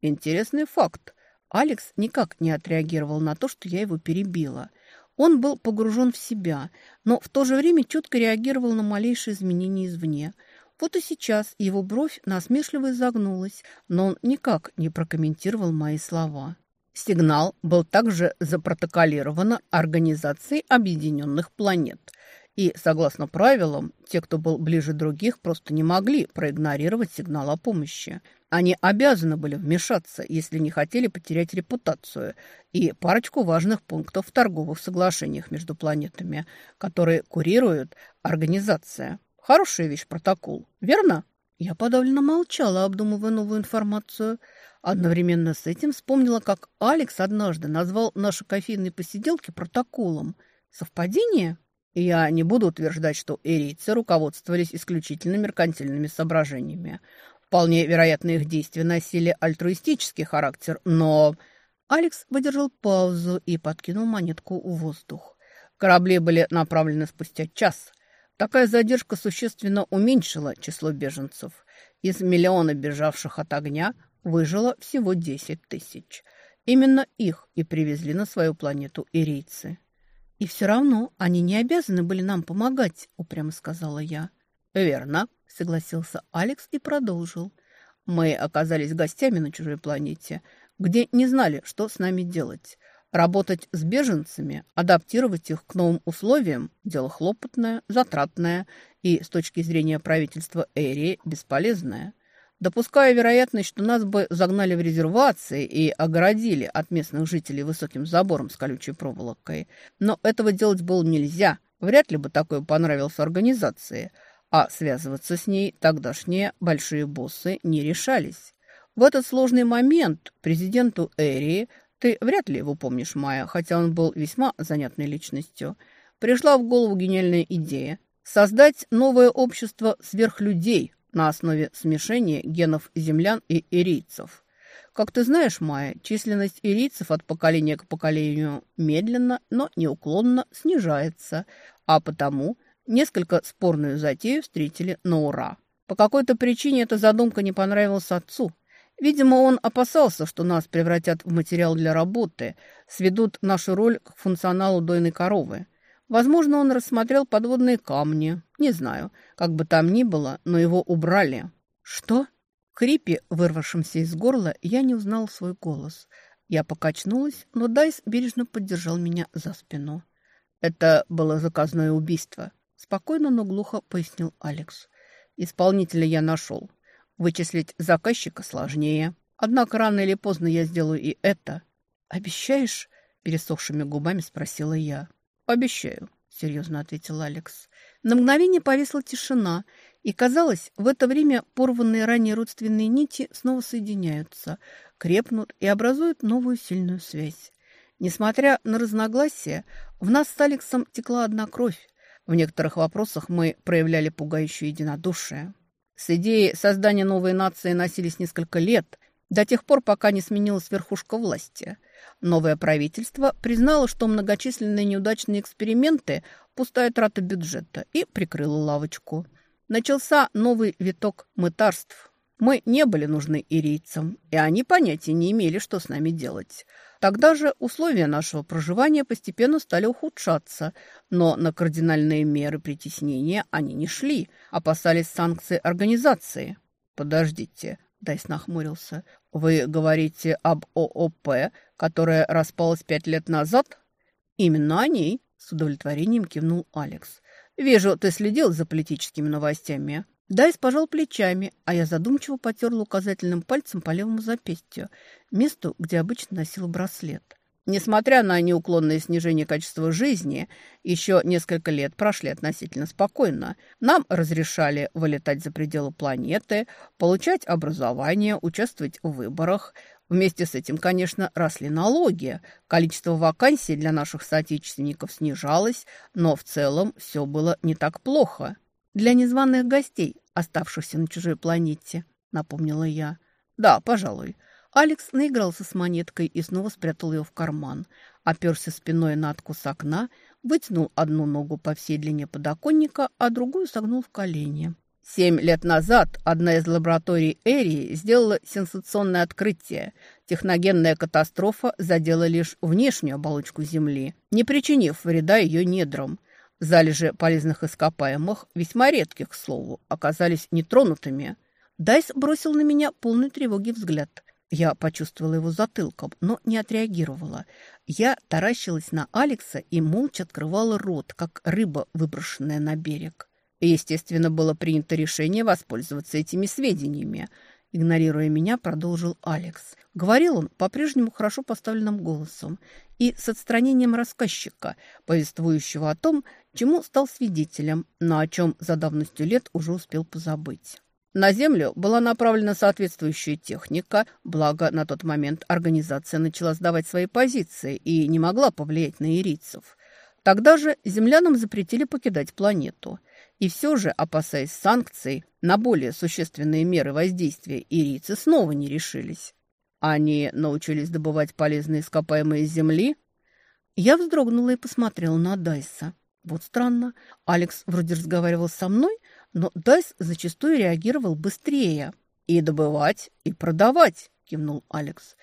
[SPEAKER 2] «Интересный факт. Алекс никак не отреагировал на то, что я его перебила. Он был погружен в себя, но в то же время четко реагировал на малейшие изменения извне. Вот и сейчас его бровь насмешливо изогнулась, но он никак не прокомментировал мои слова. Сигнал был также запротоколирован Организацией Объединенных Планет – и, согласно правилам, те, кто был ближе других, просто не могли проигнорировать сигнал о помощи. Они обязаны были вмешаться, если не хотели потерять репутацию и парочку важных пунктов в торговых соглашениях между планетами, которые курирует организация.
[SPEAKER 1] Хорошая вещь протокол, верно? Я подавленно молчала, обдумывая новую информацию. Одновременно с этим вспомнила, как Алекс однажды назвал наши кофейные посиделки протоколом. Совпадение? Я не буду утверждать, что эрийцы руководствовались исключительно меркантильными соображениями. Вполне вероятно, их действия носили альтруистический характер, но... Алекс выдержал паузу и подкинул монетку в воздух. Корабли были направлены спустя час. Такая задержка существенно уменьшила число беженцев. Из миллиона бежавших от огня выжило всего 10 тысяч. Именно их и привезли на свою планету ирийцы. «И все равно они не обязаны были нам помогать», — упрямо сказала я. «Верно», — согласился Алекс и продолжил. «Мы оказались гостями на чужой планете, где не знали, что с нами делать. Работать с беженцами, адаптировать их к новым условиям – дело хлопотное, затратное и, с точки зрения правительства Эрии, бесполезное. Допуская вероятность, что нас бы загнали в резервации и огородили от местных жителей высоким забором с колючей проволокой. Но этого делать было нельзя. Вряд ли бы такое понравилось организации – а связываться с ней тогдашние большие боссы не решались. В этот сложный момент президенту Эрии, ты вряд ли его помнишь, Майя, хотя он был весьма занятной личностью, пришла в голову гениальная идея создать новое общество сверхлюдей на основе смешения генов землян и ирийцев. Как ты знаешь, Майя, численность ирийцев от поколения к поколению медленно, но неуклонно снижается, а потому Несколько спорную затею встретили на ура. По какой-то причине эта задумка не понравилась отцу. Видимо, он опасался, что нас превратят в материал для работы, сведут нашу роль к функционалу дойной коровы. Возможно, он рассмотрел подводные камни. Не знаю, как бы там ни было, но его убрали. «Что?» В хрипе, вырвавшемся из горла, я не узнал свой голос. Я покачнулась, но Дайс бережно поддержал меня за спину. Это было заказное убийство. Спокойно, но глухо пояснил Алекс. Исполнителя я нашел. Вычислить заказчика сложнее. Однако рано или поздно я сделаю и это. Обещаешь? Пересохшими губами спросила я. Обещаю, серьезно ответил Алекс. На мгновение повисла тишина, и, казалось, в это время порванные ранее родственные нити снова соединяются, крепнут и образуют новую сильную связь. Несмотря на разногласия, в нас с Алексом текла одна кровь, в некоторых вопросах мы проявляли пугающее единодушие. С идеей создания новой нации носились несколько лет, до тех пор, пока не сменилась верхушка власти. Новое правительство признало, что многочисленные неудачные эксперименты – пустая трата бюджета, и прикрыло лавочку. Начался новый виток мытарств. Мы не были нужны ирийцам, и они понятия не имели, что с нами делать – Тогда же условия нашего проживания постепенно стали ухудшаться, но на кардинальные меры притеснения они не шли, опасались санкций организации. «Подождите», — Дайс нахмурился, — «вы говорите об ООП, которая распалась пять лет назад?» «Именно о ней», — с удовлетворением кивнул Алекс. «Вижу, ты следил за политическими новостями». Дайс пожал плечами, а я задумчиво потерла указательным пальцем по левому запястью, месту, где обычно носил браслет. Несмотря на неуклонное снижение качества жизни, еще несколько лет прошли относительно спокойно. Нам разрешали вылетать за пределы планеты, получать образование, участвовать в выборах. Вместе с этим, конечно, росли налоги. Количество вакансий для наших соотечественников снижалось, но в целом все было не так плохо. «Для незваных гостей, оставшихся на чужой планете», — напомнила я. «Да, пожалуй». Алекс наигрался с монеткой и снова спрятал ее в карман. Оперся спиной на откус окна, вытянул одну ногу по всей длине подоконника, а другую согнул в колени. Семь лет назад одна из лабораторий Эрии сделала сенсационное открытие. Техногенная катастрофа задела лишь внешнюю оболочку Земли, не причинив вреда ее недрам. Залежи полезных ископаемых, весьма редких, к слову, оказались нетронутыми. Дайс бросил на меня полный тревоги взгляд. Я почувствовала его затылком, но не отреагировала. Я таращилась на Алекса и молча открывала рот, как рыба, выброшенная на берег. Естественно, было принято решение воспользоваться этими сведениями. игнорируя меня, продолжил Алекс. Говорил он по-прежнему хорошо поставленным голосом и с отстранением рассказчика, повествующего о том, чему стал свидетелем, но о чем за давностью лет уже успел позабыть. На Землю была направлена соответствующая техника, благо на тот момент организация начала сдавать свои позиции и не могла повлиять на ирийцев. Тогда же землянам запретили покидать планету. И все же, опасаясь санкций, на более существенные меры воздействия ирийцы снова не решились. Они научились добывать полезные ископаемые земли. Я вздрогнула и посмотрела на Дайса. Вот странно. Алекс вроде разговаривал со мной, но Дайс зачастую реагировал быстрее. «И добывать, и продавать», – кивнул Алекс.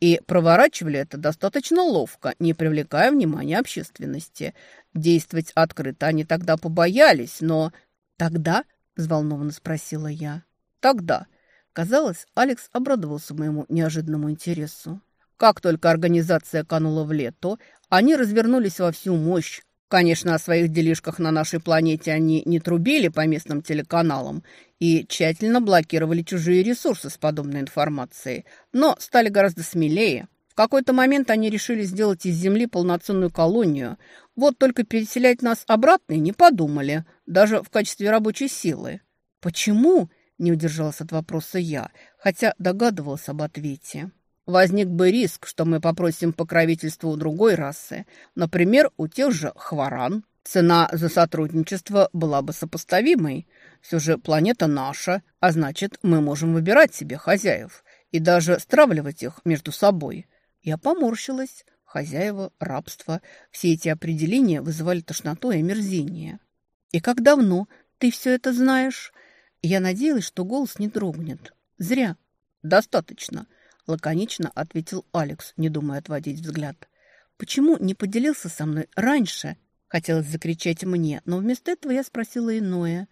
[SPEAKER 1] «И проворачивали это достаточно ловко, не привлекая внимания общественности. Действовать открыто они тогда побоялись, но...» «Тогда?» – взволнованно спросила я. «Тогда». Казалось, Алекс обрадовался моему неожиданному интересу. Как только организация канула в лето, они развернулись во всю мощь, Конечно, о своих делишках на нашей планете они не трубили по местным телеканалам и тщательно блокировали чужие ресурсы с подобной информацией, но стали гораздо смелее. В какой-то момент они решили сделать из Земли полноценную колонию. Вот только переселять нас обратно не подумали, даже в качестве рабочей силы. «Почему?» – не удержалась от вопроса я, хотя догадывалась об ответе. Возник бы риск, что мы попросим покровительства у другой расы, например, у тех же хваран. Цена за сотрудничество была бы сопоставимой. Все же планета наша, а значит, мы можем выбирать себе хозяев и даже стравливать их между собой. Я поморщилась. Хозяева, рабство – все эти определения вызывали тошноту и омерзение. «И как давно ты все это знаешь?» Я надеялась, что голос не дрогнет. «Зря. Достаточно». – лаконично ответил Алекс, не думая отводить взгляд. «Почему не поделился со мной раньше?» Хотелось закричать мне, но вместо этого я спросила иное.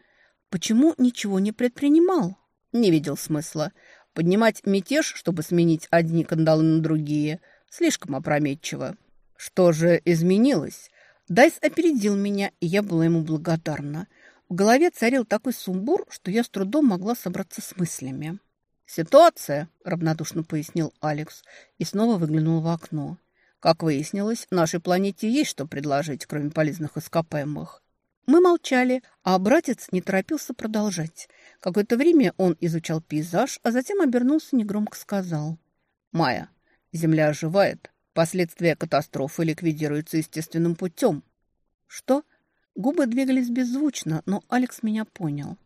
[SPEAKER 1] «Почему ничего не предпринимал?» Не видел смысла. Поднимать мятеж, чтобы сменить одни кандалы на другие, слишком опрометчиво. Что же изменилось? Дайс опередил меня, и я была ему благодарна. В голове царил такой сумбур, что я с трудом могла собраться с мыслями. «Ситуация», – равнодушно пояснил Алекс и снова выглянул в окно. «Как выяснилось, нашей планете есть что предложить, кроме полезных ископаемых». Мы молчали, а братец не торопился продолжать. Какое-то время он изучал пейзаж, а затем обернулся и негромко сказал. «Майя, Земля оживает. Последствия катастрофы ликвидируются естественным путем». «Что?» Губы двигались беззвучно, но Алекс меня понял.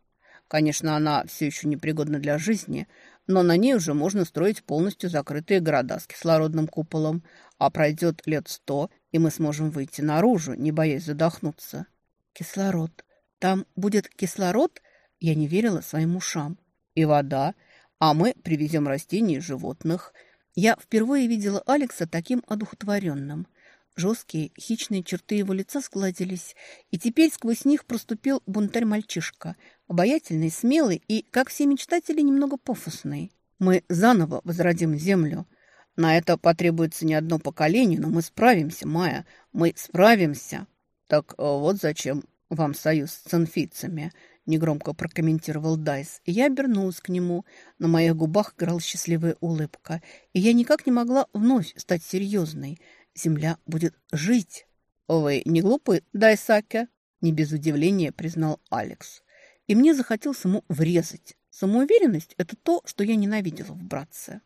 [SPEAKER 1] Конечно, она все еще непригодна для жизни, но на ней уже можно строить полностью закрытые города с кислородным куполом, а пройдет лет сто, и мы сможем выйти наружу, не боясь задохнуться. Кислород. Там будет кислород? Я не верила своим ушам. И вода. А мы привезем растения и животных. Я впервые видела Алекса таким одухотворенным. Жесткие, хищные черты его лица сгладились, и теперь сквозь них проступил бунтарь-мальчишка, обаятельный, смелый и, как все мечтатели, немного пафосный. Мы заново возродим землю. На это потребуется не одно поколение, но мы справимся, Майя, мы справимся. Так э, вот зачем вам союз с цинфийцами, негромко прокомментировал Дайс. И я обернулась к нему. На моих губах играла счастливая улыбка, и я никак не могла вновь стать серьезной. Земля будет жить. «Вы не глупы, Дайсаке?» Не без удивления признал Алекс. И мне захотелось ему врезать. Самоуверенность – это то, что я ненавидела в братце.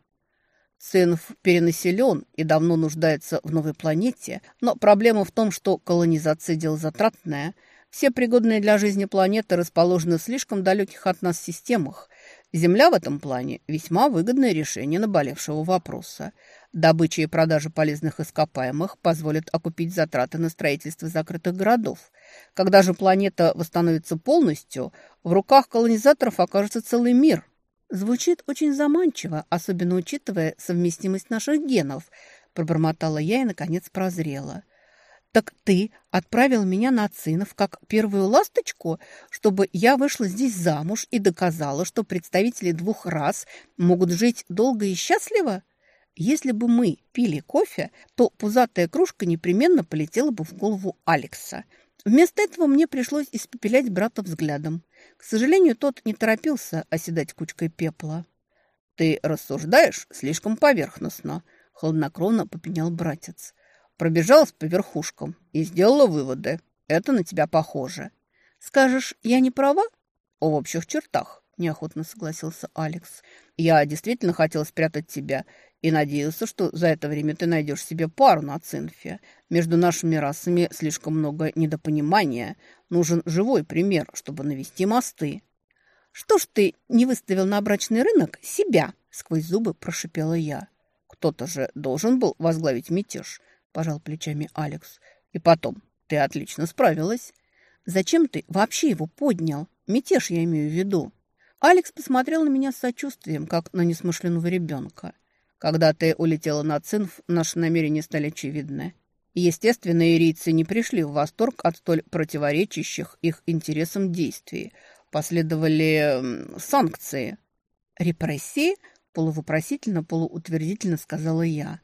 [SPEAKER 1] Цинф перенаселен и давно нуждается в новой планете, но проблема в том, что колонизация – дело затратное. Все пригодные для жизни планеты расположены в слишком далеких от нас системах. Земля в этом плане – весьма выгодное решение наболевшего вопроса. Добыча и продажа полезных ископаемых позволят окупить затраты на строительство закрытых городов. Когда же планета восстановится полностью, в руках колонизаторов окажется целый мир. Звучит очень заманчиво, особенно учитывая совместимость наших генов, пробормотала я и, наконец, прозрела. «Так ты отправил меня на Цинов как первую ласточку, чтобы я вышла здесь замуж и доказала, что представители двух рас могут жить долго и счастливо?» Если бы мы пили кофе, то пузатая кружка непременно полетела бы в голову Алекса. Вместо этого мне пришлось испепелять брата взглядом. К сожалению, тот не торопился оседать кучкой пепла.
[SPEAKER 2] Ты рассуждаешь слишком поверхностно, хладнокровно попенял братец. Пробежалась по верхушкам и сделала выводы. Это на тебя похоже.
[SPEAKER 1] Скажешь, я не права?
[SPEAKER 2] В общих чертах, неохотно согласился Алекс. Я действительно хотел спрятать тебя и надеялся, что за это время ты найдешь себе пару на Цинфе. Между нашими расами слишком много недопонимания. Нужен живой пример, чтобы навести мосты.
[SPEAKER 1] «Что ж ты не выставил на брачный рынок себя?» — сквозь зубы прошипела я.
[SPEAKER 2] «Кто-то же должен был возглавить мятеж», — пожал плечами Алекс. «И потом, ты отлично справилась».
[SPEAKER 1] «Зачем ты вообще его поднял? Мятеж я имею в виду». Алекс посмотрел на меня с сочувствием, как на несмышленного ребенка.
[SPEAKER 2] Когда ты улетела на Цинф, наши намерения стали очевидны. Естественно, ирийцы не пришли в восторг от столь противоречащих их интересам действий. Последовали санкции.
[SPEAKER 1] «Репрессии?» – полувопросительно, полуутвердительно сказала я.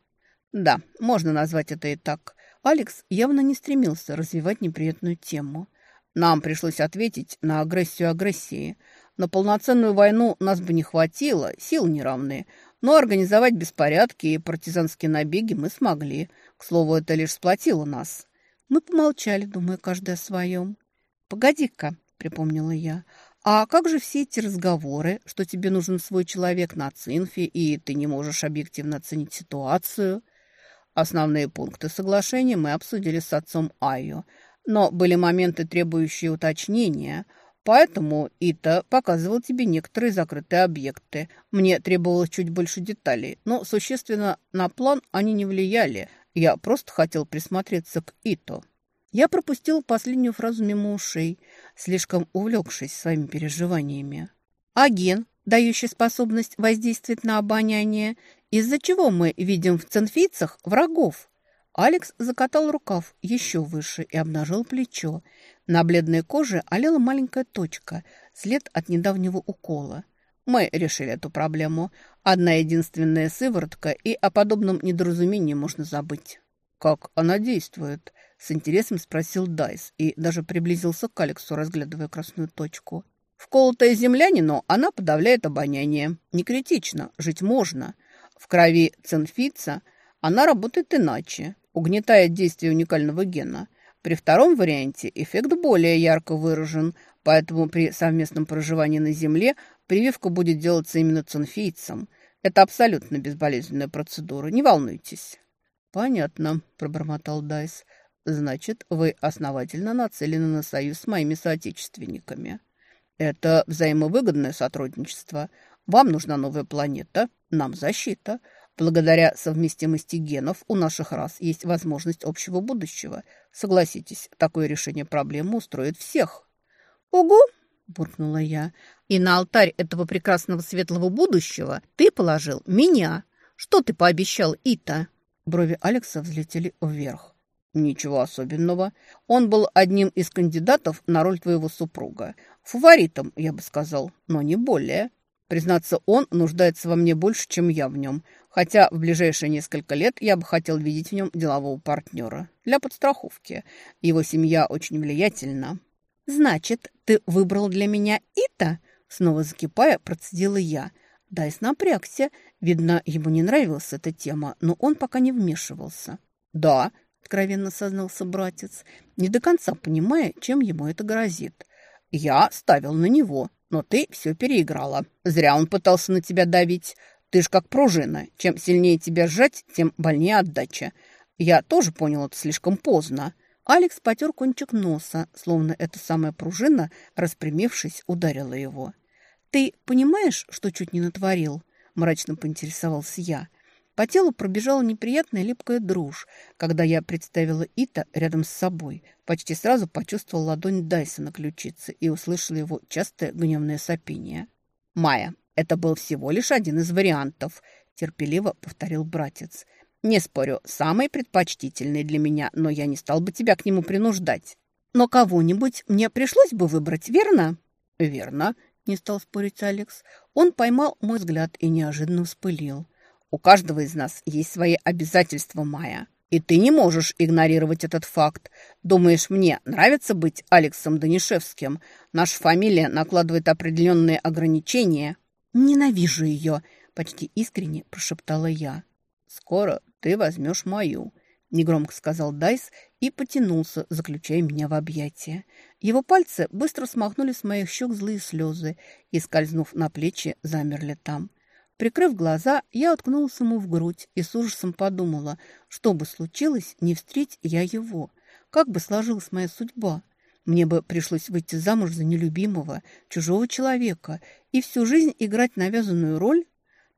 [SPEAKER 2] «Да, можно назвать это и так». Алекс явно не стремился развивать неприятную тему. Нам пришлось ответить на агрессию агрессии. На полноценную войну нас бы не хватило, сил неравные – но организовать беспорядки и партизанские набеги мы смогли. К слову, это лишь сплотило нас.
[SPEAKER 1] Мы помолчали, думая каждый о своем. «Погоди-ка», — припомнила я, «а как же все эти разговоры, что тебе нужен свой человек на цинфе, и ты не можешь объективно оценить ситуацию?»
[SPEAKER 2] Основные пункты соглашения мы обсудили с отцом Айо, но были моменты, требующие уточнения — Поэтому Ита показывал тебе некоторые закрытые объекты. Мне требовалось чуть больше деталей, но существенно на план они не влияли. Я просто хотел присмотреться к Ито.
[SPEAKER 1] Я пропустил последнюю фразу мимо ушей, слишком увлекшись своими переживаниями. Аген, дающий способность воздействовать на обоняние, из-за чего мы видим в ценфийцах врагов. Алекс закатал рукав еще выше и обнажил плечо. На бледной коже олела маленькая точка, след от недавнего укола. Мы решили эту проблему. Одна единственная сыворотка, и о подобном недоразумении можно забыть.
[SPEAKER 2] «Как она действует?» – с интересом спросил Дайс и даже приблизился к Алексу, разглядывая красную точку. «Вколотая землянину, она подавляет обоняние. Не критично, жить можно. В крови цинфица она работает иначе, угнетает действие уникального гена. При втором варианте эффект более ярко выражен, поэтому при совместном проживании на Земле прививка будет делаться именно цинфийцам. Это абсолютно безболезненная процедура, не волнуйтесь.
[SPEAKER 1] «Понятно», – пробормотал Дайс. «Значит, вы основательно нацелены на союз с моими соотечественниками».
[SPEAKER 2] «Это взаимовыгодное сотрудничество. Вам нужна новая планета, нам защита. Благодаря совместимости генов у наших рас есть возможность общего будущего. Согласитесь, такое решение проблемы устроит всех.
[SPEAKER 1] «Угу!» – буркнула я. «И на алтарь этого прекрасного светлого будущего ты положил меня. Что ты пообещал, Ита?»
[SPEAKER 2] Брови Алекса взлетели вверх. «Ничего особенного. Он был одним из кандидатов на роль твоего супруга. Фаворитом, я бы сказал, но не более. Признаться, он нуждается во мне больше, чем я в нем. Хотя в ближайшие несколько лет я бы хотел видеть в нем делового партнера. Для подстраховки. Его семья очень влиятельна.
[SPEAKER 1] «Значит, ты выбрал для меня Ита?» Снова закипая, процедила я. Дайс напрягся. Видно, ему не нравилась эта тема, но он пока не вмешивался.
[SPEAKER 2] «Да», — откровенно сознался братец, не до конца понимая, чем ему это грозит. «Я ставил на него, но ты все переиграла. Зря он пытался на тебя давить. Ты ж как пружина. Чем сильнее тебя сжать, тем больнее отдача. Я тоже понял это слишком поздно.
[SPEAKER 1] Алекс потер кончик носа, словно эта самая пружина, распрямившись, ударила его. «Ты понимаешь, что чуть не натворил?» – мрачно поинтересовался я. По телу пробежала неприятная липкая дрожь, когда я представила Ита рядом с собой. Почти сразу почувствовал ладонь Дайса на ключице и услышала его частое гневное сопение.
[SPEAKER 2] «Майя, это был всего лишь один из вариантов», – терпеливо повторил братец. «Не спорю, самый предпочтительный для меня, но я не стал бы тебя к нему принуждать».
[SPEAKER 1] «Но кого-нибудь мне пришлось бы выбрать, верно?»
[SPEAKER 2] «Верно», – не стал спорить Алекс.
[SPEAKER 1] Он поймал мой взгляд и неожиданно вспылил.
[SPEAKER 2] У каждого из нас есть свои обязательства, Майя. И ты не можешь игнорировать этот факт. Думаешь, мне нравится быть Алексом Данишевским? Наша фамилия накладывает определенные ограничения.
[SPEAKER 1] Ненавижу ее, почти искренне прошептала я. «Скоро ты возьмешь мою», – негромко сказал Дайс и потянулся, заключая меня в объятия. Его пальцы быстро смахнули с моих щек злые слезы и, скользнув на плечи, замерли там. Прикрыв глаза, я уткнулась ему в грудь и с ужасом подумала, что бы случилось, не встреть я его. Как бы сложилась моя судьба? Мне бы пришлось выйти замуж за нелюбимого, чужого человека и всю жизнь играть навязанную роль?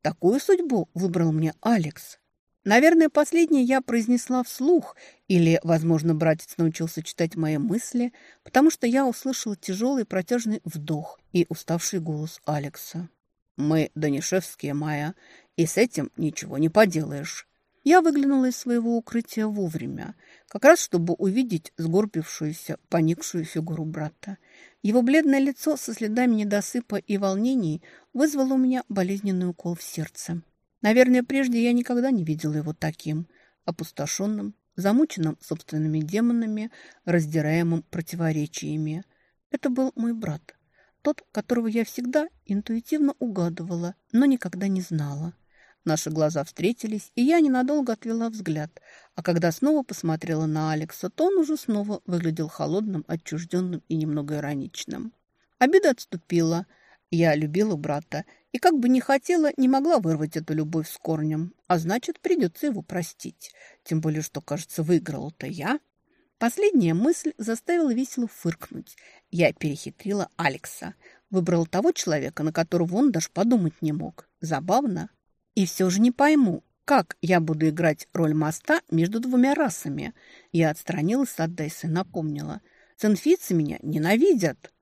[SPEAKER 1] Такую судьбу выбрал мне Алекс. Наверное, последнее я произнесла вслух, или, возможно, братец научился читать мои мысли, потому что я услышала тяжелый протяжный вдох и уставший голос Алекса. «Мы Данишевские, Майя, и с этим ничего не поделаешь». Я выглянула из своего укрытия вовремя, как раз чтобы увидеть сгорбившуюся, поникшую фигуру брата. Его бледное лицо со следами недосыпа и волнений вызвало у меня болезненный укол в сердце. Наверное, прежде я никогда не видела его таким, опустошенным, замученным собственными демонами, раздираемым противоречиями. Это был мой брат, тот, которого я всегда интуитивно угадывала, но никогда не знала. Наши глаза встретились, и я ненадолго отвела взгляд, а когда снова посмотрела на Алекса, то он уже снова выглядел холодным, отчужденным и немного ироничным. Обида отступила. Я любила брата и как бы не хотела, не могла вырвать эту любовь с корнем. А значит, придется его простить. Тем более, что, кажется, выиграла-то я. Последняя мысль заставила весело фыркнуть. Я перехитрила Алекса. Выбрала того человека, на которого он даже подумать не мог. Забавно. И все же не пойму, как я буду играть роль моста между двумя расами. Я отстранилась от Дейса и напомнила. Цинфийцы меня ненавидят.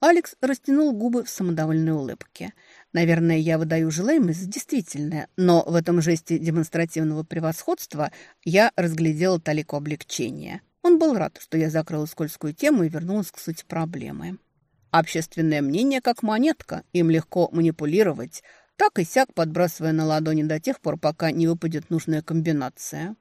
[SPEAKER 1] Алекс растянул губы в самодовольной улыбке. Наверное, я выдаю желаемое за действительное, но в этом жесте демонстративного превосходства я разглядела талику облегчения. Он был рад, что я закрыла скользкую тему и вернулась к сути проблемы. Общественное мнение как монетка, им легко манипулировать, так и сяк подбрасывая на ладони до тех пор, пока не выпадет нужная комбинация.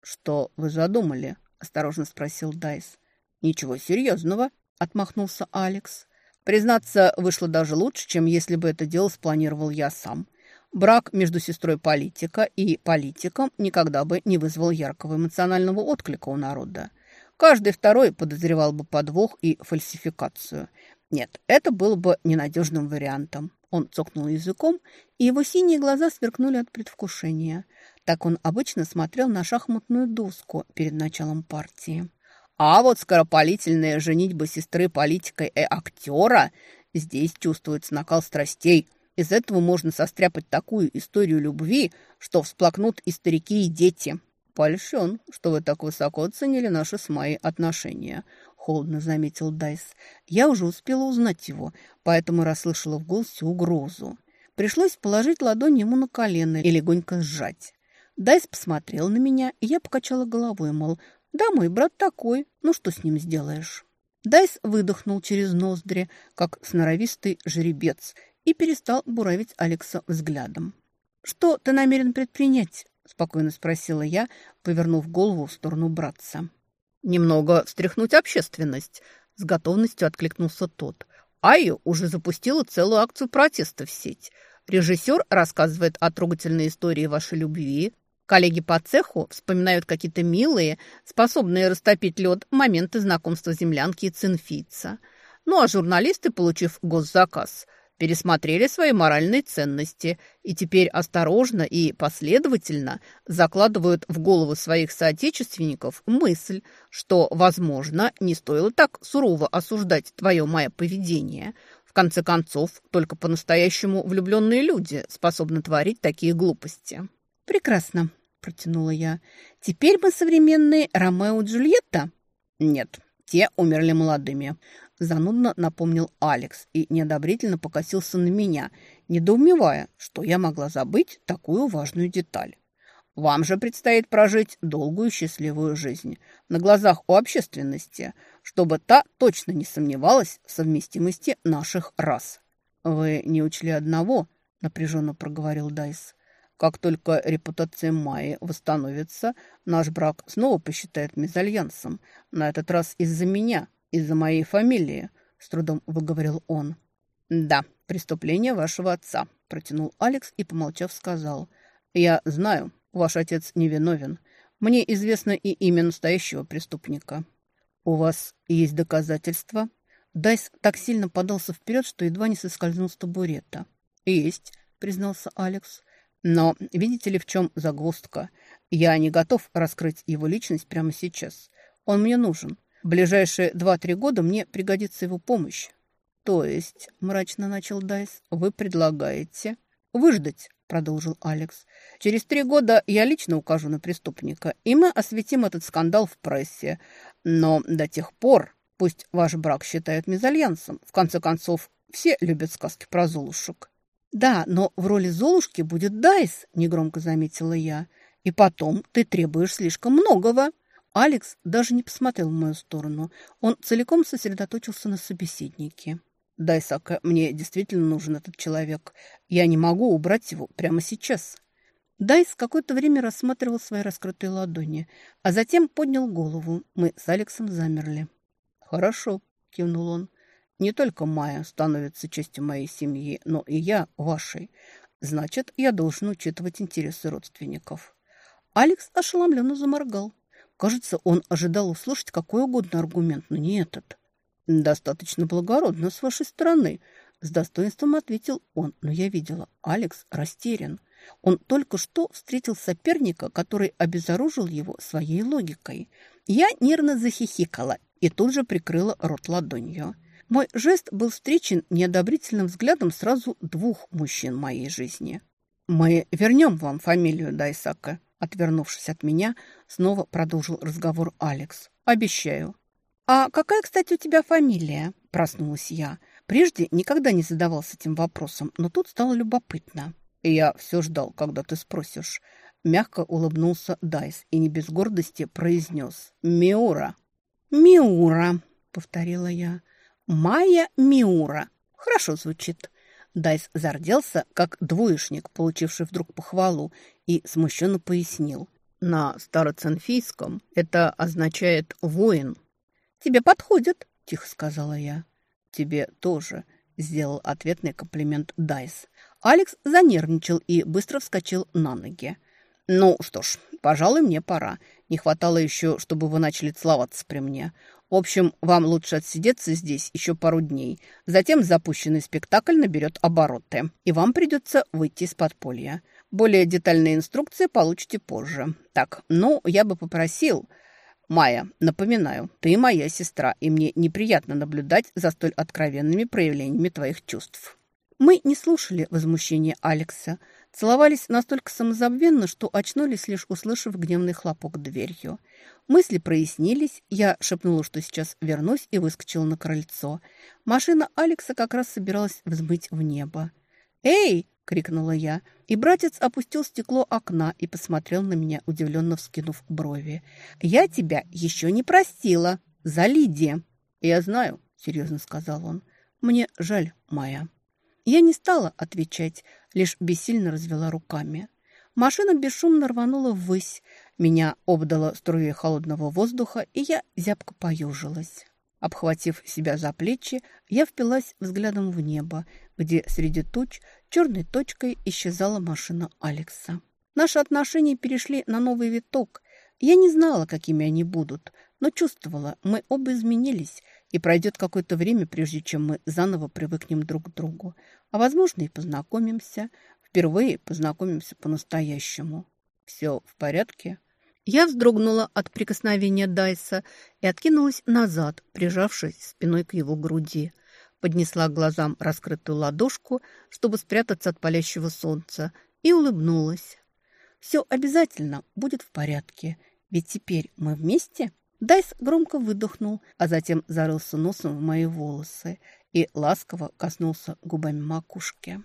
[SPEAKER 1] «Что вы задумали?» – осторожно спросил Дайс. «Ничего серьезного», – отмахнулся Алекс. Признаться, вышло даже лучше, чем если бы это дело спланировал я сам. Брак между сестрой политика и политиком никогда бы не вызвал яркого эмоционального отклика у народа. Каждый второй подозревал бы подвох и фальсификацию. Нет, это было бы ненадежным вариантом. Он цокнул языком, и его синие глаза сверкнули от предвкушения. Так он обычно смотрел на шахматную доску перед началом партии. А вот скоропалительная женитьба сестры политика и актера здесь чувствуется накал страстей. Из этого можно состряпать такую историю любви, что всплакнут и старики, и дети. Польщен, что вы так высоко оценили наши с Майей отношения, холодно заметил Дайс. Я уже успела узнать его, поэтому расслышала в голосе угрозу. Пришлось положить ладонь ему на колено и легонько сжать. Дайс посмотрел на меня, и я покачала головой, мол, «Да, мой брат такой. Ну, что с ним сделаешь?» Дайс выдохнул через ноздри, как норовистый жеребец, и перестал буравить Алекса взглядом. «Что ты намерен предпринять?» – спокойно спросила я, повернув голову в сторону братца. «Немного встряхнуть общественность», – с готовностью откликнулся тот. «Айо уже запустила целую акцию протеста в сеть. Режиссер рассказывает о трогательной истории вашей любви, Коллеги по цеху вспоминают какие-то милые, способные растопить лед моменты знакомства землянки и цинфийца. Ну а журналисты, получив госзаказ, пересмотрели свои моральные ценности и теперь осторожно и последовательно закладывают в голову своих соотечественников мысль, что, возможно, не стоило так сурово осуждать твое мое поведение. В конце концов, только по-настоящему влюбленные люди способны творить такие глупости. «Прекрасно», протянула я. «Теперь мы современные Ромео и Джульетта?» «Нет, те умерли молодыми», – занудно напомнил Алекс и неодобрительно покосился на меня, недоумевая, что я могла забыть такую важную деталь. «Вам же предстоит прожить долгую счастливую жизнь на глазах у общественности, чтобы та точно не сомневалась в совместимости наших рас». «Вы не учли одного», – напряженно проговорил Дайс. Как только репутация Майи восстановится, наш брак снова посчитает мезальянсом. На этот раз из-за меня, из-за моей фамилии, с трудом выговорил он. Да, преступление вашего отца.
[SPEAKER 2] протянул Алекс и, помолчав, сказал. «Я знаю, ваш отец невиновен. Мне известно и имя настоящего преступника». «У вас есть доказательства?» Дайс так сильно подался вперед, что едва не соскользнул с табурета. «Есть», — признался Алекс. «Но видите ли, в чем загвоздка? Я не готов раскрыть его личность прямо сейчас. Он мне нужен. В ближайшие два-три года мне пригодится его помощь. То есть, мрачно начал Дайс, вы предлагаете выждать, продолжил Алекс. Через три года я лично укажу на преступника, и мы осветим этот скандал в прессе. Но до тех пор пусть ваш брак считают мезальянсом. В конце концов, все любят сказки про золушек. «Да, но в роли Золушки будет Дайс», — негромко заметила я. «И потом ты требуешь слишком многого». Алекс даже не посмотрел в мою сторону. Он целиком сосредоточился на собеседнике. «Дайсака, мне действительно нужен этот человек. Я не могу убрать его прямо сейчас». Дайс какое-то время рассматривал свои раскрытые ладони, а затем поднял голову. Мы с Алексом замерли. «Хорошо», — кивнул он. «Не только Майя становится частью моей семьи, но и я вашей. Значит, я должен учитывать интересы родственников». Алекс ошеломленно заморгал. Кажется, он ожидал услышать какой угодно аргумент, но не этот. «Достаточно благородно с вашей стороны», — с достоинством ответил он. Но я видела, Алекс растерян. Он только что встретил соперника, который обезоружил его своей логикой. Я нервно захихикала и тут же прикрыла рот ладонью. Мой жест был встречен неодобрительным взглядом сразу двух мужчин моей жизни. «Мы вернем вам фамилию Дайсака», Отвернувшись от меня, снова продолжил разговор Алекс. «Обещаю». «А какая, кстати, у тебя фамилия?» – проснулась я. Прежде никогда не задавалась этим вопросом, но тут стало любопытно. «Я все ждал, когда ты спросишь». Мягко улыбнулся Дайс и не без гордости произнес «Миура». «Миура», — повторила я. «Майя Миура». Хорошо звучит. Дайс зарделся, как двоечник, получивший вдруг похвалу, и смущенно пояснил. На староцинфийском это означает «воин». «Тебе подходит», – тихо сказала я. «Тебе тоже», – сделал ответный комплимент Дайс. Алекс занервничал и быстро вскочил на ноги. «Ну что ж, пожалуй, мне пора. Не хватало еще, чтобы вы начали целоваться при мне. В общем, вам лучше отсидеться здесь еще пару дней. Затем запущенный спектакль наберет обороты, и вам придется выйти из подполья. Более детальные инструкции получите позже. Так, ну, я бы попросил... Майя, напоминаю, ты моя сестра, и мне неприятно наблюдать за столь откровенными проявлениями твоих чувств. Мы не слушали возмущения Алекса, целовались настолько самозабвенно, что очнулись, лишь услышав гневный хлопок дверью. Мысли прояснились, я шепнула, что сейчас вернусь, и выскочила на крыльцо. Машина Алекса как раз собиралась взмыть в небо. «Эй!» — крикнула я, и братец опустил стекло окна и посмотрел на меня, удивленно вскинув брови. «Я тебя еще не простила за Лидия!» «Я знаю», — серьезно сказал он. «Мне жаль, Майя». Я не стала отвечать, лишь бессильно развела руками. Машина бесшумно рванула ввысь. Меня обдало струей холодного воздуха, и я зябко поежилась. Обхватив себя за плечи, я впилась взглядом в небо, где среди туч черной точкой исчезала машина Алекса. Наши отношения перешли на новый виток. Я не знала, какими они будут, но чувствовала, мы оба изменились, и пройдет какое-то время, прежде чем мы заново привыкнем друг к другу. А, возможно, и познакомимся. Впервые познакомимся по-настоящему. Все в порядке?» Я вздрогнула от прикосновения Дайса и откинулась назад, прижавшись спиной к его груди. Поднесла к глазам раскрытую ладошку, чтобы спрятаться от палящего солнца, и улыбнулась. «Все обязательно будет в порядке, ведь теперь мы вместе». Дайс громко выдохнул, а затем зарылся носом в мои волосы и ласково коснулся губами макушки.